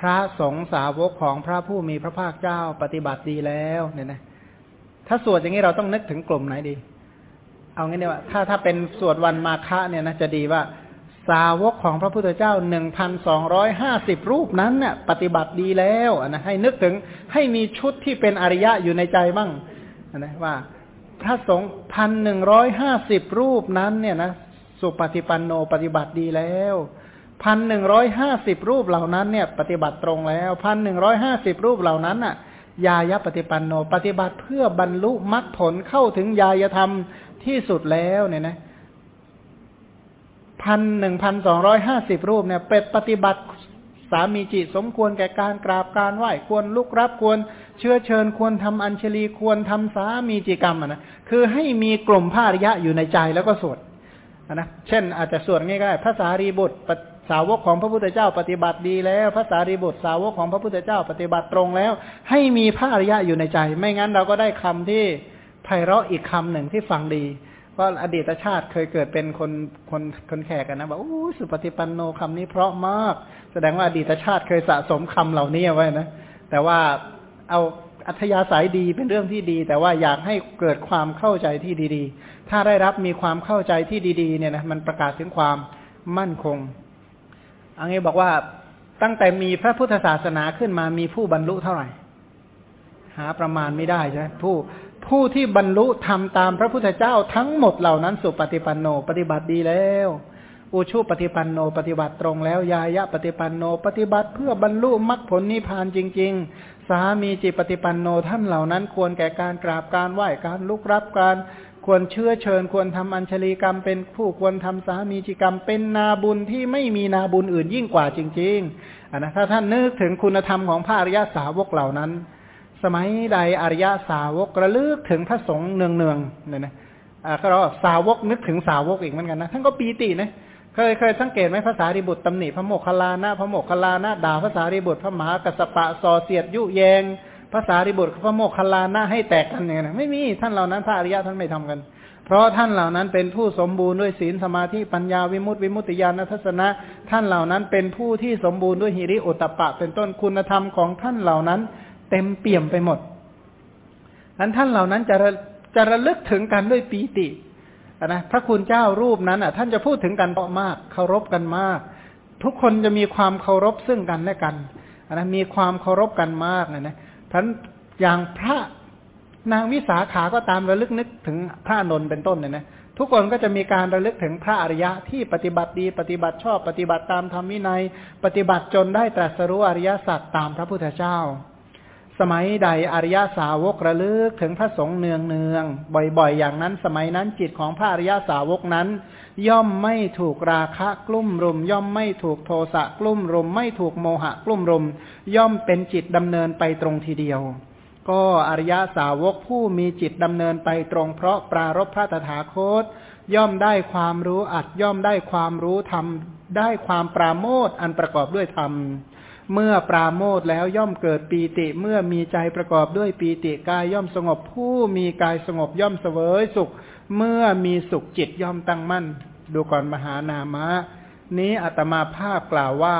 Speaker 1: พระสงฆ์สาวกของพระผู้มีพระภาคเจ้าปฏิบัติดีแล้วเนี่ยนะถ้าสวดอย่างนี้เราต้องนึกถึงกลุ่มไหนดี เอางี้เนี่ยว่าถ้าถ้าเป็นสวดวันมาฆะเนี่ยนะจะดีว่า สาวกของพระพุทธเจ้าหนึ่งพันสองร้อยห้าสิบรูปนั้นเนี่ยปฏิบัติดีแล้วนะให้นึกถึงให้มีชุดที่เป็นอริยะอยู่ในใจบ้างนะว่าพระสงฆ์พันหนึ่งร้อยห้าสิบรูปนั้นเนี่ยนะสุปฏิปันโนปฏิบัติดีแล้วพันหนึ่งร้อยห้าสิบรูปเหล่านั้นเนี่ย ปฏิบัติตรงแล้วพันหนึ่งร้อยห้าสิบรูปเหล่านั้นน่ะ ยายปฏิปันโน ปฏิบัติเพื่อบรรลุมรรคผลเข้าถึงยายธรรมที่สุดแล้วเนี่ยนะ พันหนึ่งพันสองร้อยห้าสิบรูปเนี่ยเป็ดปฏิบัติสามีจิตสมควรแก่การกราบการไหว้ควรลุกรับควรเชื้อเชิญควรทำอัญชลีควรทำสามีจิกรรมนะคือให้มีกลุ่มภาริยะอยู่ในใจแล้วก็สวดนะเช่นอาจจะสวดง่ายๆภาษารีบุตรสาวกของพระพุทธเจ้าปฏิบัติดีแล้วภาษารีบุตรสาวกของพระพุทธเจ้าปฏิบัติตรงแล้ว ให้มีภาริยะอยู่ในใจ ไม่งั้นเราก็ได้คำที่ไพเราะอีกคำหนึ่งที่ฟังดี ราะอดีตชาติเคยเกิดเป็นคนคนคนแขกกันนะบอกโอ้สุปฏิปันโนคำนี้เพราะมาก แสดงว่าอดีตชาติเคยสะสมคำเหล่านี้ไว้นะ แต่ว่าเอาอัธยาศัยดีเป็นเรื่องที่ดี แต่ว่าอยากให้เกิดความเข้าใจที่ดีๆ ถ้าได้รับมีความเข้าใจที่ดีๆ เนี่ยนะมันประกาศถึงความมั่นคงอันนี้บอกว่าตั้งแต่มีพระพุทธศาสนาขึ้นมามีผู้บรรลุเท่าไหร่ หาประมาณไม่ได้ใช่ไหมผู้ ผู้ที่บรรลุทำตามพระพุทธเจ้าทั้งหมดเหล่านั้น สุปฏิปันโนปฏิบัติดีแล้ว อุชุปฏิปันโนปฏิบัติตรงแล้ว ยายะปฏิปันโนปฏิบัติเพื่อบรรลุมรรคผลนิพพานจริง ๆ สามีจิตปฏิปันโนท่านเหล่านั้น ควรแก่การกราบการไหว้การลุกรับการควรเชื่อเชิญควรทำอัญชลีกรรม เป็นผู้ควรทำสามีจิกรรม เป็นนาบุญที่ไม่มีนาบุญอื่นยิ่งกว่าจริงๆอันนะถ้าท่านนึกถึงคุณธรรมของพระอริยสาวกเหล่านั้น สมัยใดอริยสาวกระลึกถึงพระสงฆ์เนืองเนืองเนี่ยนะอ่าก็เราสาวกนึกถึงสาวกอีกเหมือนกันนะท่านก็ปีตินะเคยเคยสังเกตไหมภาษาริบุตรตำหนิพระโมคคัลลานะพระโมคคัลลานะด่าภาษาริบุตรพระมหากัสสปะซอเสียดยุแยงภาษาริบุตรพระโมคคัลลานะให้แตกกันเนี่ยนะไม่มีท่านเหล่านั้นพระอริยะท่านไม่ทำกัน เพราะท่านเหล่านั้นเป็นผู้สมบูรณ์ด้วยศีลสมาธิปัญญาวิมุตติวิมุตติญาณทัศนะ ท่านเหล่านั้นเป็นผู้ที่สมบูรณ์ด้วยหิริโอตตปะ เป็นต้นคุณธรรมของท่านเหล่านั้น เต็มเปี่ยมไปหมดนั้นท่านเหล่านั้นจะจะระลึกถึงกันด้วยปีตินะพระคุณเจ้ารูปนั้นอะ ท่านจะพูดถึงกันเปาะมากเคารพกันมาก ทุกคนจะมีความเคารพซึ่งกันและกันนะมีความเคารพกันมากนะนะท่านอย่างพระนางวิสาขาก็ตามระลึกนึกถึงพระนนท์เป็นต้นเนี่ยนะทุกคนก็จะมีการระลึกถึงพระอริยะที่ปฏิบัติดี ปฏิบัติชอบปฏิบัติตามธรรมวินัย ปฏิบัติจนได้ตรัสรู้อริยสัจตามพระพุทธเจ้า สมัยใดอริยสาวกระลึกถึงพระสงฆ์เนืองเนืองบ่อยๆ อย่างนั้น สมัยนั้นจิตของพระอริยสาวกนั้น ย่อมไม่ถูกราคะกลุ่มรุม ย่อมไม่ถูกโทสะกลุ่มรุม ไม่ถูกโมหะกลุ่มรุม ย่อมเป็นจิตดำเนินไปตรงทีเดียว ก็อริยสาวกผู้มีจิตดำเนินไปตรงเพราะปรารบพระตถาคต ย่อมได้ความรู้อัดย่อมได้ความรู้ธรรมได้ความปราโมทอันประกอบด้วยธรรม เมื่อปราโมทแล้วย่อมเกิดปีติ เมื่อมีใจประกอบด้วยปีติกายย่อมสงบ ผู้มีกายสงบย่อมเสวยสุข เมื่อมีสุขจิตย่อมตั้งมั่น ดูก่อนมหานามะ นี้อาตมาภาพกล่าวว่า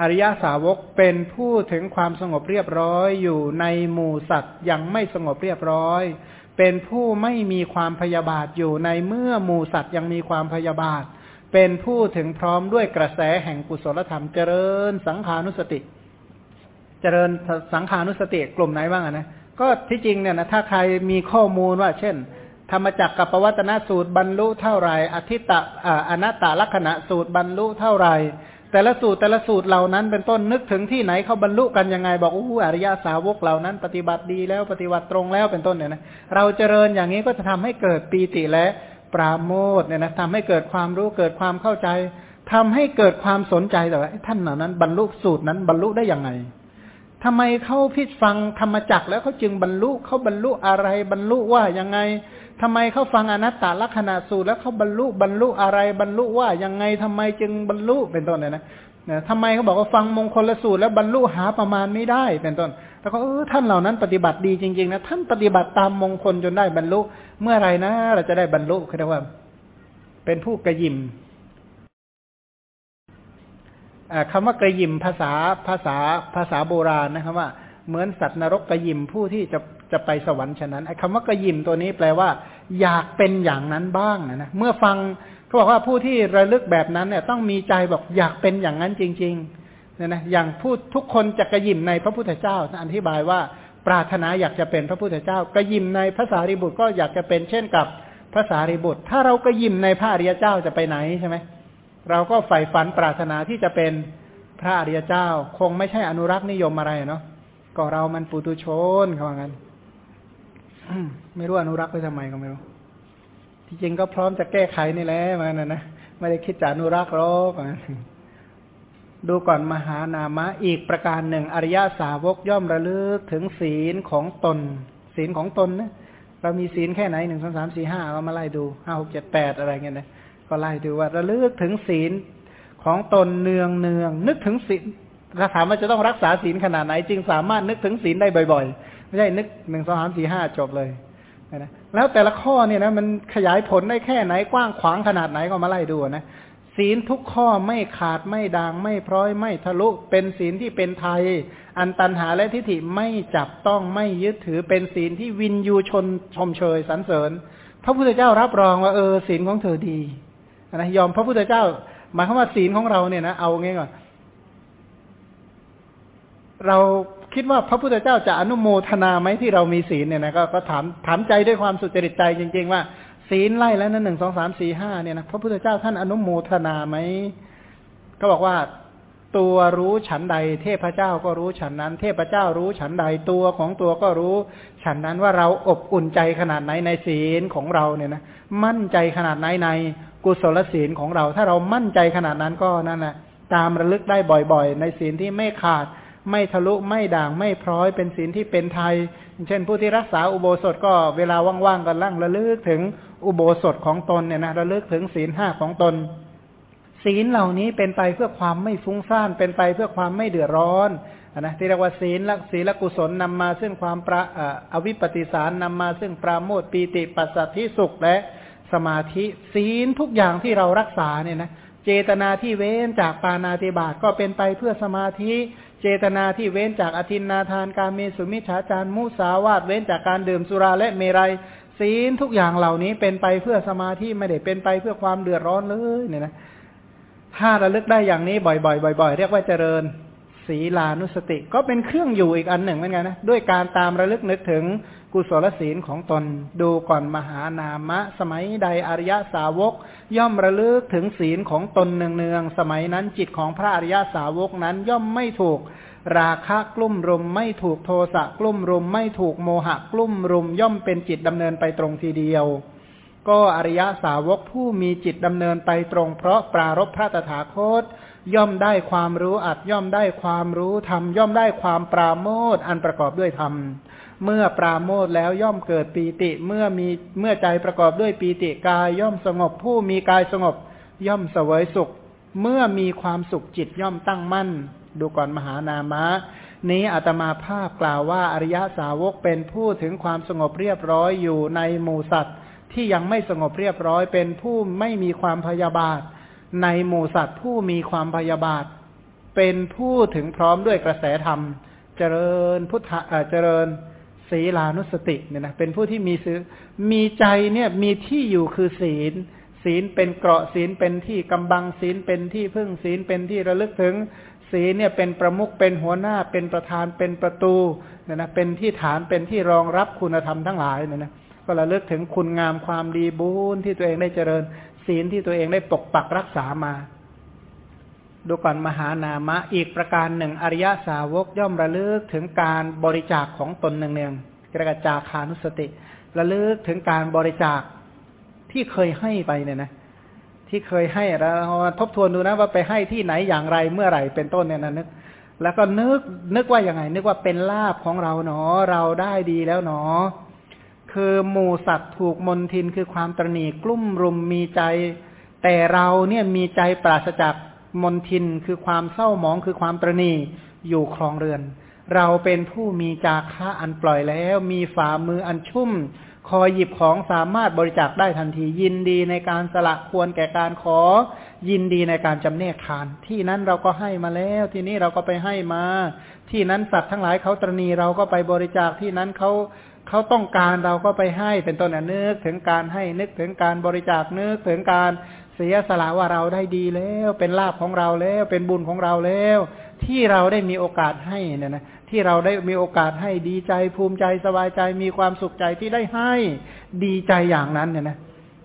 Speaker 1: อริยสาวกเป็นผู้ถึงความสงบเรียบร้อยอยู่ในหมู่สัตว์ยังไม่สงบเรียบร้อย เป็นผู้ไม่มีความพยาบาทอยู่ในเมื่อหมู่สัตว์ยังมีความพยาบาท เป็นผู้ถึงพร้อมด้วยกระแสแห่งกุศลธรรมเจริญสังขานุสติ เจริญสังขานุสติกลุ่มไหนบ้างนะก็ที่จริงเนี่ยนะถ้าใครมีข้อมูลว่า เช่น ธรรมจักรกับปวัตนสูตรบรรลุเท่าไรอธิตะอนัตตลักษณะสูตรบรรลุเท่าไรแต่ละสูตรแต่ละสูตรเหล่านั้นเป็นต้นนึกถึงที่ไหนเขาบรรลุกันยังไง บอกโอ้อริยาสาวกเหล่านั้น ปฏิบัติดีแล้วปฏิบัติตรงแล้วเป็นต้นเนี่ยนะเราเจริญอย่างนี้ก็จะทำให้เกิดปีติและ ปราโมทเนี่ยนะทำให้เกิดความรู้เกิดความเข้าใจทำให้เกิดความสนใจแต่ว่าท่านเหล่านั้น บรรลุสูตรนั้นบรรลุได้อยังไงทำไมเขาพิจฟังธรรมจักแล้วเขาจึงบรรลุเขาบรรลุอะไรบรรลุว่ายังไงทำไมเขาฟังอนัตตลักษณะสูตรแล้วเขาบรรลุบรรลุอะไรบรรลุว่ายังไงทำไมจึงบรรลุเป็นต้นเนี่ยนะนะทำไมเขาบอกว่าฟังมงคลสูตรแล้วบรรลุหาประมาณไม่ได้เป็นต้น แล้วก็เออท่านเหล่านั้นปฏิบัติดีจริงๆนะท่านปฏิบัติตามมงคลจนได้บรรลุ เมื่อไรนะ เราจะได้บรรลุคือว่า เป็นผู้กระยิมคำว่ากระยิมภาษาภาษาภาษาโบราณนะครับว่า เหมือนสัตว์นรกกระยิมผู้ที่จะจะไปสวรรค์ฉะนั้นไอ้คำว่ากระยิมตัวนี้แปลว่า อยากเป็นอย่างนั้นบ้างนะเมื่อฟังเขาบอกว่าผู้ที่ระลึกแบบนั้นเนี่ย ต้องมีใจบอกอยากเป็นอย่างนั้นจริง ๆ เนี่ยนะอย่างผู้ทุกคนจะกระยิมในพระพุทธเจ้าอธิบายว่าปรารถนาอยากจะเป็นพระพุทธเจ้ากระยิมในภาษาริบุตรก็อยากจะเป็นเช่นกับพระสารีบุตร ถ้าเราก็ยิ้มในพระอริยเจ้าจะไปไหนใช่ไหมเราก็ใฝ่ฝันปรารถนาที่จะเป็นพระอริยเจ้า คงไม่ใช่อนุรักษ์นิยมอะไรเนาะก็เรามันปุตุชนเขาว่างั้นไม่รู้อนุรักษ์ไปทำไมก็ไม่รู้ ที่จริงก็พร้อมจะแก้ไขนี่แหละมันนะนะไม่ได้คิดจะอนุรักษ์หรอก ดูก่อนมหานามะอีกประการหนึ่ง อริยสาวกย่อมระลึกถึงศีลของตน ศีลของตนนะเรามีศีลแค่ไหนหนึ่งสองสามสี่ห้าก็มาไล่ดูห้าหกเจ็ดแปดอะไรเงี้ยนะก็ไล่ดูว่า ระลึกถึงศีลของตนเนืองเนืองนึกถึงศีลถ้าถามว่าจะต้องรักษาศีลขนาดไหน จึงสามารถนึกถึงศีลได้บ่อยๆ ไม่ใช่นึกหนึ่งสองสามสี่ห้าจบเลยนะแล้วแต่ละข้อเนี่ยนะมันขยายผลได้แค่ไหนกว้างขวางขนาดไหนก็มาไล่ดูนะ ศีลทุกข้อไม่ขาดไม่ด่างไม่พร้อยไม่ทะลุเป็นศีลที่เป็นไทย อันตันหาและทิฏฐิไม่จับต้องไม่ยึดถือเป็นศีลที่วินยูชนชมเชยสรรเสริญ พระพุทธเจ้ารับรองว่าเออศีลของเธอดีนะยอมพระพุทธเจ้าหมายความว่าศีลของเราเนี่ยนะเอาไงก่อนเราคิดว่าพระพุทธเจ้าจะอนุโมทนาไหมที่เรามีศีลเนี่ยนะก็ถามถามใจด้วยความสุจริตใจจริง ๆ ว่า ศีลไล่แล้วนั่นหนึ่งสองสามสี่ห้าเนี่ยนะพระพุทธเจ้าท่านอนุโมทนาไหมก็บอกว่าตัวรู้ฉันใด เทพเจ้าก็รู้ฉันนั้น เทพเจ้ารู้ฉันใดตัวของตัวก็รู้ฉันนั้นว่าเราอบอุ่นใจขนาดไหนในศีลของเราเนี่ยนะมั่นใจขนาดไหนในกุศลศีลของเรา ถ้าเรามั่นใจขนาดนั้นก็นั่นแหละตามระลึกได้บ่อยๆ ในศีลที่ไม่ขาด ไม่ทะลุไม่ด่างไม่พร้อยเป็นศีลที่เป็นไทย เช่นผู้ที่รักษาอุโบสถก็เวลาว่างๆก็ลั่งระลึกถึงอุโบสถของตนเนี่ยนะระลึกถึงศีลห้าของตน ศีลเหล่านี้เป็นไปเพื่อความไม่ฟุ้งซ่านเป็นไปเพื่อความไม่เดือดร้อนนะที่เรียกว่าศีลละศีลกุศลนำมาซึ่งความประอวิปปิสารนำมาซึ่งปราโมทปีติปัสสัทธิสุขและสมาธิศีลทุกอย่างที่เรารักษาเนี่ยนะเจตนาที่เว้นจากปานาติบาตก็เป็นไปเพื่อสมาธิ เจตนาที่เว้นจากอธินนาทานการเมสุมิฉาจารมุสาวาตเว้นจากการดื่มสุราและเมรัยศีลทุกอย่างเหล่านี้เป็นไปเพื่อสมาธิไม่ได้เป็นไปเพื่อความเดือดร้อนเลยเนี่ยนะถ้าระลึกได้อย่างนี้บ่อยๆบ่อยๆ เรียกว่าเจริญศีลานุสติ ก็เป็นเครื่องอยู่อีกอันหนึ่งเหมือนกันนะด้วยการตามระลึกนึกถึง กุศลศีลของตน ดูก่อนมหานามะ สมัยใดอริยสาวก ย่อมระลึกถึงศีลของตนเนืองๆสมัยนั้นจิตของพระอริยสาวกนั้นย่อมไม่ถูก ราคะกลุ่มรุม ไม่ถูกโทสะกลุ่มรุม ไม่ถูกโมหะกลุ่มรุม ย่อมเป็นจิตดำเนินไปตรงทีเดียว ก็อริยสาวกผู้มีจิตดำเนินไปตรง เพราะปรารบพระตถาคต ย่อมได้ความรู้อัดย่อมได้ความรู้ธรรมย่อมได้ความปราโมทอันประกอบด้วยธรรม เมื่อปราโมทแล้วย่อมเกิดปีติ เมื่อมีเมื่อใจประกอบด้วยปีติกายย่อมสงบ ผู้มีกายสงบ ย่อมเสวยสุข เมื่อมีความสุขจิตย่อมตั้งมั่น ดูก่อนมหานามะ นี้อาตมาภาพกล่าวว่าอริยสาวกเป็นผู้ถึงความสงบเรียบร้อยอยู่ในหมู่สัตว์ที่ยังไม่สงบเรียบร้อยเป็นผู้ไม่มีความพยาบาท ในหมู่สัตว์ผู้มีความพยาบาท เป็นผู้ถึงพร้อมด้วยกระแสธรรม เจริญพุทธะเจริญ ศีลานุสติเนี่ยนะเป็นผู้ที่มีซื้อมีใจเนี่ยมีที่อยู่คือศีล ศีลเป็นเกราะศีลเป็นที่กำบังศีลเป็นที่พึ่งศีลเป็นที่ระลึกถึง ศีลเนี่ยเป็นประมุขเป็นหัวหน้าเป็นประธานเป็นประตูเนี่ยนะเป็นที่ฐานเป็นที่รองรับคุณธรรมทั้งหลายเนี่ยนะก็ระลึกถึงคุณงามความดีบุญที่ตัวเองได้เจริญ ศีลที่ตัวเองได้ปกปักรักษามา ดูก่อนมหานามะ อีกประการหนึ่ง อริยสาวกย่อมระลึกถึงการบริจาคของตนเนืองๆกระจาคานุสติ ระลึกถึงการบริจาคที่เคยให้ไปเนี่ยนะ ที่เคยให้แล้วทบทวนดูนะว่าไปให้ที่ไหนอย่างไรเมื่อไหร่เป็นต้นเนี่ยนะนึก แล้วก็นึกนึกว่าอย่างไง นึกว่าเป็นลาบของเราเนาะเราได้ดีแล้วเนาะคือหมูสัตว์ถูกมนทินคือความตรณีกลุ่มรุมมีใจ แต่เราเนี่ยมีใจปราศจาก มนทินคือความเศร้าหมองคือความตรณีอยู่ครองเรือน เราเป็นผู้มีจาคะอันปล่อยแล้ว มีฝ่ามืออันชุ่ม คอยหยิบของสามารถบริจาคได้ทันที ยินดีในการสละควรแก่การขอ ยินดีในการจำเนกทาน ที่นั้นเราก็ให้มาแล้ว ที่นี้เราก็ไปให้มา ที่นั้นสัตว์ทั้งหลายเขาตรณีเราก็ไปบริจาคที่นั้นเขาเขาต้องการเราก็ไปให้เป็นต้นนึกถึงการให้นึกถึงการบริจาคนึกถึงการ เสียสละว่าเราได้ดีแล้ว เป็นลาภของเราแล้ว เป็นบุญของเราแล้ว ที่เราได้มีโอกาสให้เนี่ยนะที่เราได้มีโอกาสให้ดีใจภูมิใจสบายใจมีความสุขใจที่ได้ให้ดีใจอย่างนั้นเนี่ยนะ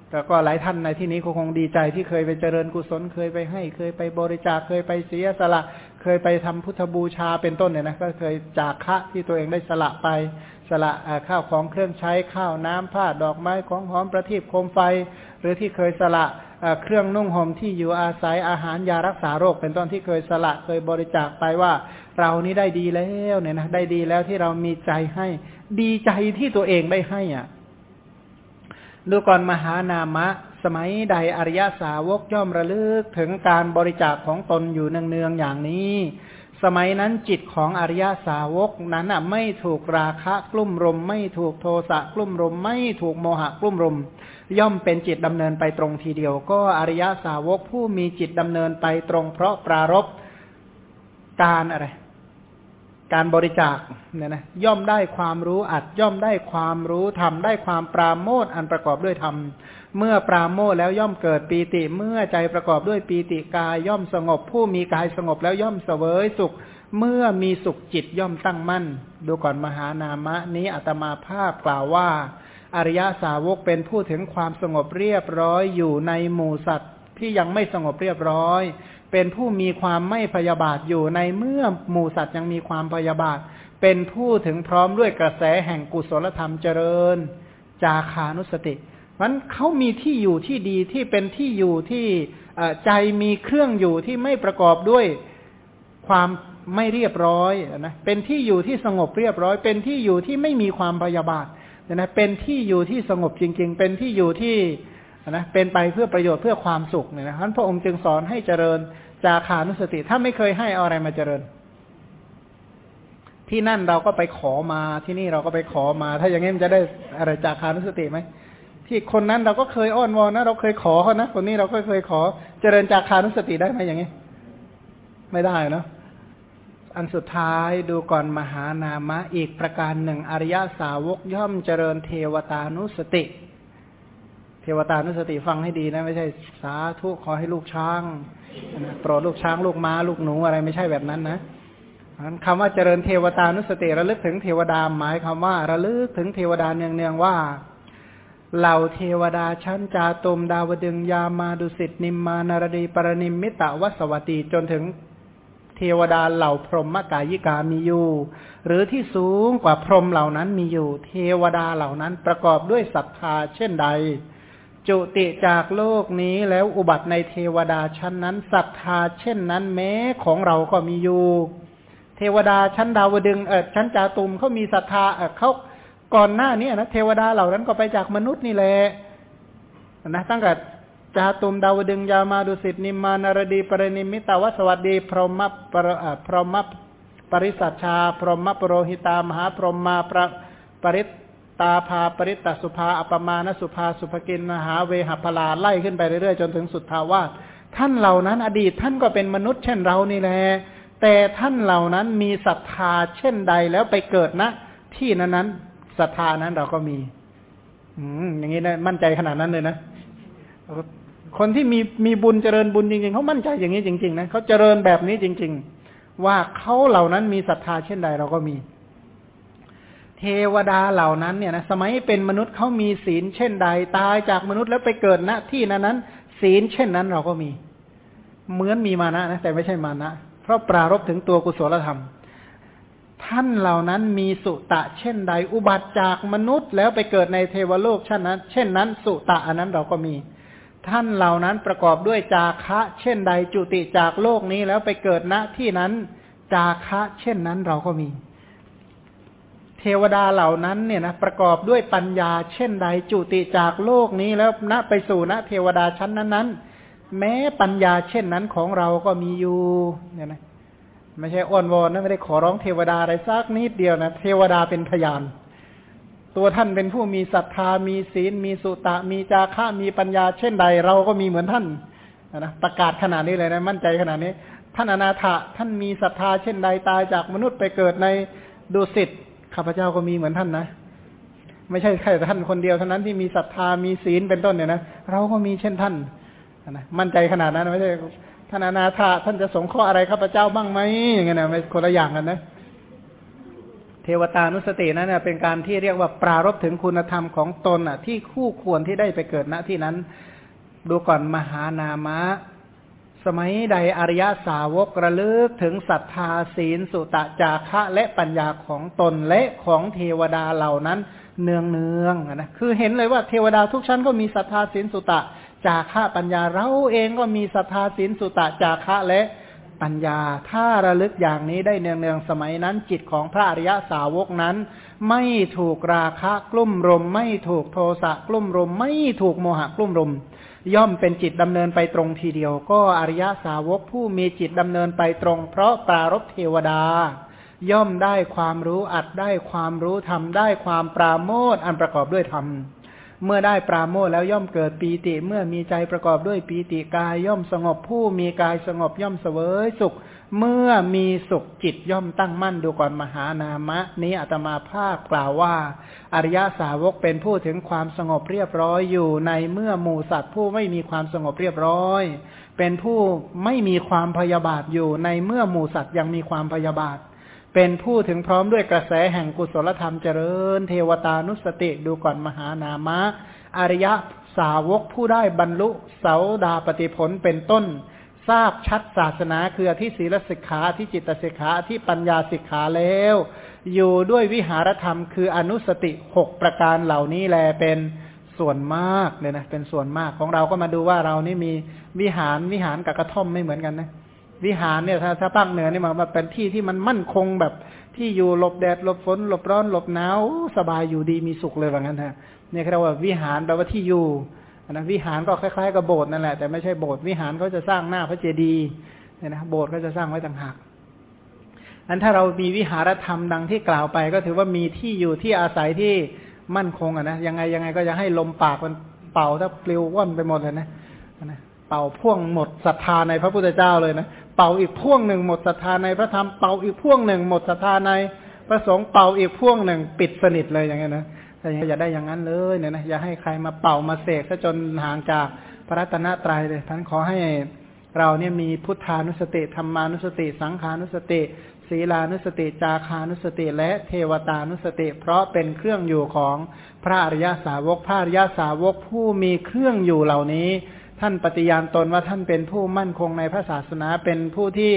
Speaker 1: แต่ก็หลายท่านในที่นี้คงดีใจที่เคยไปเจริญกุศลเคยไปให้ เคยไปบริจาคเคยไปเสียสละ เคยไปทำพุทธบูชาเป็นต้นเนี่ยนะก็เคยจากคะที่ตัวเองได้สละไปสละข้าวของเครื่องใช้ข้าวน้ำผ้าดอกไม้ของหอมประทีปโคมไฟ หรือที่เคยสละ เครื่องนุ่งห่มที่อยู่อาศัยอาหารยารักษาโรค เป็นต้นที่เคยสละเคยบริจาคไปว่า เรานี้ได้ดีแล้วเนี่ยนะได้ดีแล้วที่เรามีใจให้ ดีใจที่ตัวเองได้ให้อะดูก่อนมหานามะ สมัยใดอริยสาวกย่อมระลึกถึงการบริจาคของตนอยู่เนืองๆอย่างนี้ สมัยนั้นจิตของอริยสาวกนั้นอะไม่ถูกราคะกลุ่มรม ไม่ถูกโทสะกลุ่มรม ไม่ถูกโมหะกลุ่มรม ย่อมเป็นจิตดำเนินไปตรงทีเดียว ก็อริยสาวกผู้มีจิตดำเนินไปตรง เพราะปรารบการอะไร การบริจาคเนี่ยนะย่อมได้ความรู้อัดย่อมได้ความรู้ทำได้ความปราโมทอันประกอบด้วยธรรมเมื่อปราโมทแล้วย่อมเกิดปีติ เมื่อใจประกอบด้วยปีติกายย่อมสงบ ผู้มีกายสงบแล้วย่อมเสวยสุข เมื่อมีสุขจิตย่อมตั้งมั่น ดูก่อนมหานามะนี้อาตมาภาพกล่าวว่า อริยสาวกเป็นผู้ถึงความสงบเรียบร้อยอยู่ในหมู่สัตว์ที่ยังไม่สงบเรียบร้อย เป็นผู้มีความไม่พยาบาทอยู่ในเมื่อหมู่สัตว์ยังมีความพยาบาท เป็นผู้ถึงพร้อมด้วยกระแสแห่งกุศลธรรมเจริญ จาคานุสติมันเขามีที่อยู่ที่ดีที่เป็นที่อยู่ที่ใจมีเครื่องอยู่ที่ไม่ประกอบด้วยความไม่เรียบร้อยนะเป็นที่อยู่ที่สงบเรียบร้อย เป็นที่อยู่ที่ไม่มีความพยาบาท นะเป็นที่อยู่ที่สงบจริง ๆ เป็นที่อยู่ที่นะเป็นไปเพื่อประโยชน์เพื่อความสุขเนี่ยนะท่านพระองค์จึงสอนให้เจริญจาคานุสติ ถ้าไม่เคยให้อาอะไรมาเจริญ ที่นั่นเราก็ไปขอมาที่นี่เราก็ไปขอมา ถ้าอย่างนี้มันจะได้อะไรจาคานุสติไหมที่คนนั้นเราก็เคยอ้อนวอนนะเราเคยขอเขานะคนนี้เราก็เคยขอเจริญจาคานุสติได้ไหมอย่างนี้ ไม่ได้เนาะ อันสุดท้ายดูก่อนมหานามะอีกประการหนึ่งอริยสาวกย่อมเจริญเทวตานุสติ เทวตานุสติฟังให้ดีนะ ไม่ใช่สาธุขอให้ลูกช้างนะโปรดลูกช้างลูกม้าลูกหนูอะไรไม่ใช่แบบนั้นนะคำว่าเจริญเทวตานุสติระลึกถึงเทวดาหมายคำว่า ระลึกถึงเทวดาเนืองๆว่าเหล่าเทวดาชั้นจาตุมดาวดึงยามาดุสิตนิมมานารดีปรนิมมิตะวสวัตีจนถึง เทวดาเหล่าพรหมกายิกามีอยู่ หรือที่สูงกว่าพรหมเหล่านั้นมีอยู่ เทวดาเหล่านั้นประกอบด้วยศรัทธาเช่นใด จุติจากโลกนี้แล้วอุบัติในเทวดาชั้นนั้นศรัทธาเช่นนั้นแม้ของเราก็มีอยู่ เทวดาชั้นดาวดึงเออชั้นจาตุมเขามีศรัทธาเออเขาก่อนหน้านี้นะเทวดาเหล่านั้นก็ไปจากมนุษย์นี่แหละนะตั้งแต่ จาตุมดาวดึงยามาดุสิตนิมานารดีปรินิมิตาวสวัสดี พรหมปรพรหมปริสัชชา พรหมปโรหิตามหาพรหมาปรปริตตาภาปริตตสุภาอปมาณสุภาสุภกินมหาเวหพลาไล่ขึ้นไปเรื่อยๆจนถึงสุดทาวาสท่านเหล่านั้น อดีตท่านก็เป็นมนุษย์เช่นเรานี่แหละแต่ท่านเหล่านั้นมีศรัทธาเช่นใดแล้วไปเกิดนะ ที่นั้นนั้นศรัทธานั้นเราก็มี อืมอย่างนี้นะมั่นใจขนาดนั้นเลยนะ คนที่มีมีบุญเจริญบุญจริงๆเขามั่นใจอย่างนี้จริงๆนะเขาเจริญแบบนี้จริง ๆ ว่าเขาเหล่านั้นมีศรัทธาเช่นใดเราก็มี เทวดาเหล่านั้นเนี่ยนะสมัยเป็นมนุษย์เขามีศีลเช่นใด ตายจากมนุษย์แล้วไปเกิดณที่นั้นนั้นศีลเช่นนั้นเราก็มี เหมือนมีมานะนะแต่ไม่ใช่มานะเพราะปรารบถึงตัวกุศลธรรม ท่านเหล่านั้นมีสุตะเช่นใด อุบัติจากมนุษย์แล้วไปเกิดในเทวโลกเช่นนั้น เช่นนั้น สุตะอันนั้นเราก็มี ท่านเหล่านั้นประกอบด้วยจาคะ เช่นใดจุติจากโลกนี้แล้วไปเกิดณที่นั้น จาคะ เช่นนั้นเราก็มี เทวดาเหล่านั้นเนี่ยนะประกอบด้วยปัญญา เช่นใดจุติจากโลกนี้แล้วณไปสู่ณเทวดาชั้นนั้นนั้นแม้ปัญญาเช่นนั้นของเราก็มีอยู่เนี่ยนะไม่ใช่อ้อนวอนนะไม่ได้ขอร้องเทวดาอะไรสักนิดเดียวนะเทวดาเป็นพยาน ตัวท่านเป็นผู้มีศรัทธา มีศีล มีสุตะ มีจาระมีปัญญา เช่นใด เราก็มีเหมือนท่านนะประกาศขนาดนี้เลยนะมั่นใจขนาดนี้ ท่านอนาถะท่านมีศรัทธา เช่นใดตายจากมนุษย์ไปเกิดในดุสิตข้าพเจ้าก็มีเหมือนท่านนะ ไม่ใช่แค่ท่านคนเดียวเท่านั้นที่มีศรัทธามีศีลเป็นต้นเนี่ยนะเราก็มีเช่นท่านนะมั่นใจขนาดนั้นไม่ใช่ท่านอนาถะท่านจะสงเคราะห์อะไรข้าพเจ้าบ้างไหมอย่างเงี้ยนะคนละอย่างกันนะ ทวตานุสตินั้นเป็นการที่เรียกว่าปรารบถึงคุณธรรมของตนอะ ที่คู่ควรที่ได้ไปเกิดณที่นั้น ดูก่อนมหานามะ สมัยใดอริยสาวกระลึกถึงศรัทธาศีลสุตะจาคะและปัญญาของตนและของเทวดาเหล่านั้น เนืองเนืองนะคือเห็นเลยว่าเทวดาทุกชั้นก็มีศรัทธาศีลสุตะจาคะปัญญาเราเองก็มีศรัทธาศีลสุตะจาคะและ ปัญญา ถ้าระลึกอย่างนี้ได้เนืองๆสมัยนั้น จิตของพระอริยสาวกนั้น ไม่ถูกราคะกลุ่มรม ไม่ถูกโทสะกลุ่มรม ไม่ถูกโมหะกลุ่มรม ย่อมเป็นจิตดำเนินไปตรงทีเดียว ก็อริยสาวกผู้มีจิตดำเนินไปตรง เพราะปรารบเทวดา ย่อมได้ความรู้อัดได้ความรู้ทำได้ความปราโมทอันประกอบด้วยธรรม เมื่อได้ปราโมทแล้วย่อมเกิดปีติ เมื่อมีใจประกอบด้วยปีติกายย่อมสงบผู้มีกายสงบย่อมเสวยสุข เมื่อมีสุขจิตย่อมตั้งมั่นดูก่อนมหานามะ นี้อาตมาภาพกล่าวว่า อริยสาวกเป็นผู้ถึงความสงบเรียบร้อยอยู่ในเมื่อหมู่สัตว์ผู้ไม่มีความสงบเรียบร้อย เป็นผู้ไม่มีความพยาบาทอยู่ในเมื่อหมู่สัตว์ยังมีความพยาบาท เป็นผู้ถึงพร้อมด้วยกระแสแห่งกุศลธรรมเจริญ เทวตานุสติดูก่อนมหานามะ อริยสาวกผู้ได้บรรลุเสาดาปฏิผลเป็นต้น ทราบชัดศาสนาคือที่ศีลสิกขาที่จิตสิกขาที่ปัญญาสิกขาแล้ว อยู่ด้วยวิหารธรรมคืออนุสติหกประการเหล่านี้แลเป็นส่วนมากเนี่ยนะเป็นส่วนมากของเราก็มาดูว่าเรานี่มีวิหารวิหารกับกระท่อมไม่เหมือนกันนะ วิหารเนี่ยถ้าถ้าภาคเหนือนี่มาเป็นที่ที่มันมั่นคงแบบที่อยู่หลบแดดหลบฝนหลบร้อนหลบหนาวสบายอยู่ดีมีสุขเลยว่างั้นฮะเนี่ยเรียกว่าวิหารแปลว่าที่อยู่นะวิหารก็คล้ายๆกับโบสถ์นั่นแหละแต่ไม่ใช่โบสถ์วิหารเขาจะสร้างหน้าพระเจดีย์เนี่ยนะโบสถ์ก็จะสร้างไว้ต่างหากอันถ้าเรามีวิหารธรรมดังที่กล่าวไป ก็ถือว่ามีที่อยู่ที่อาศัยที่มั่นคงอะนะยังไงยังไงก็จะให้ลมปากมันเป่าถ้าปลิวว่อนไปหมดเลยนะนะเป่าพ่วงหมดศรัทธาในพระพุทธเจ้าเลยนะ เป่าอีกพ่วงหนึ่งหมดศรัทธาในพระธรรมเป่าอีกพ่วงหนึ่งหมดศรัทธาในพระสงฆ์เป่าอีกพ่วงหนึ่งปิดสนิทเลยอย่างเงี้ยนะแต่อย่าได้อย่างนั้นเลยเนี่ยนะอย่าให้ใครมาเป่ามาเสกซะจนห่างจากพระรัตนตรัยเลยท่านขอให้เราเนี่ยมีพุทธานุสติธรรมานุสติ สังขานุสติศีลานุสติจาคานุสติ และเทวตานุสติ เพราะเป็นเครื่องอยู่ของพระอริยสาวกพระอริยสาวกผู้มีเครื่องอยู่เหล่านี้ ท่านปฏิญาณตนว่าท่านเป็นผู้มั่นคงในพระศาสนาเป็นผู้ที่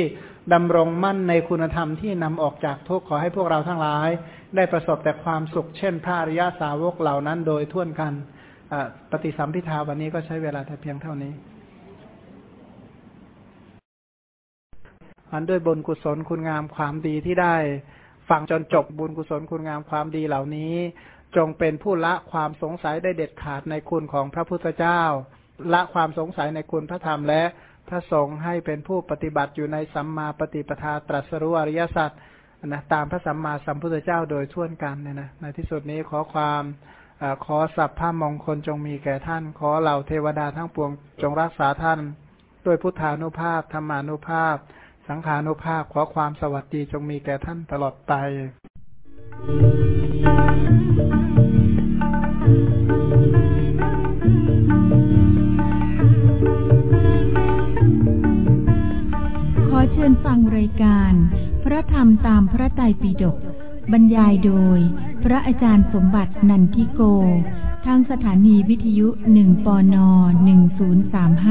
Speaker 1: ดำรงมั่นในคุณธรรมที่นำออกจากทุกข์ขอให้พวกเราทั้งหลาย ได้ประสบแต่ความสุขเช่นพระอริยสาวกเหล่านั้นโดยทั่วกันปฏิสัมพิทาวันนี้ก็ใช้เวลาแต่เพียงเท่านี้อันด้วยบุญกุศลคุณงามความดีที่ได้ฟังจนจบบุญกุศลคุณงามความดีเหล่านี้ จงเป็นผู้ละความสงสัยได้เด็ดขาดในคุณของพระพุทธเจ้า ละความสงสัยในคุณพระธรรมและพระสงฆ์ให้เป็นผู้ปฏิบัติอยู่ในสัมมาปฏิปทาตรัสรู้อริยสัจนะตามพระสัมมาสัมพุทธเจ้าโดยทั่วกันเนี่ยนะในที่สุดนี้ขอความอขอสัพพะมงคลจงมีแก่ท่าน ขอเหล่าเทวดาทั้งปวงจงรักษาท่าน ด้วยพุทธานุภาพธรรมานุภาพ สังขานุภาพขอความสวัสดีจงมีแก่ท่านตลอดไป
Speaker 2: ข ฟังรายการ พระธรรมตามพระไตรปิฎกบรรยายโดย พระอาจารย์สมบัตินันทิโก ทางสถานีวิทยุ1ปน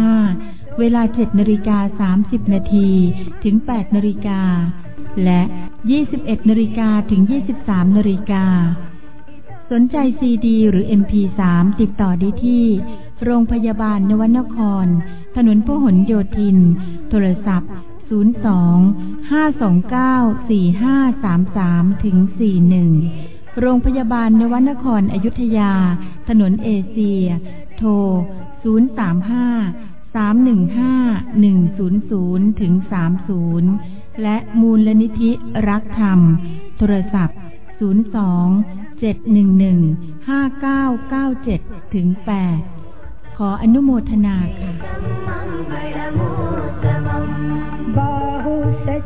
Speaker 2: 1035เวลา7นาฬิกา30นาทีถึง8นาฬิกา และ21นาฬิกาถึง23นาฬิกา สนใจซีดีหรือ MP3 ติดต่อได้ที่ โรงพยาบาลนวนคร ถนนพหลโยธิน โทรศัพท์ 02 529 4533ถึง41 โรงพยาบาลนวนครอยุธยา ถนนเอเชีย โทร 035 315 100ถึง30 และมูลนิธิรักธรรม โทรศัพท์ 02 711 5997ถึง8 ออนุโมทนาค่ะบาหุสัจ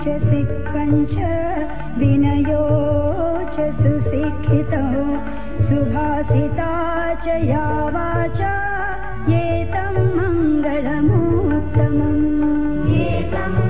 Speaker 2: เจสิกัญชวินโยจสุสิกิโตสุภาสิตาจยาวาจาเยตัม मङ्गलमूत्तमम् एतं मङ्गलमू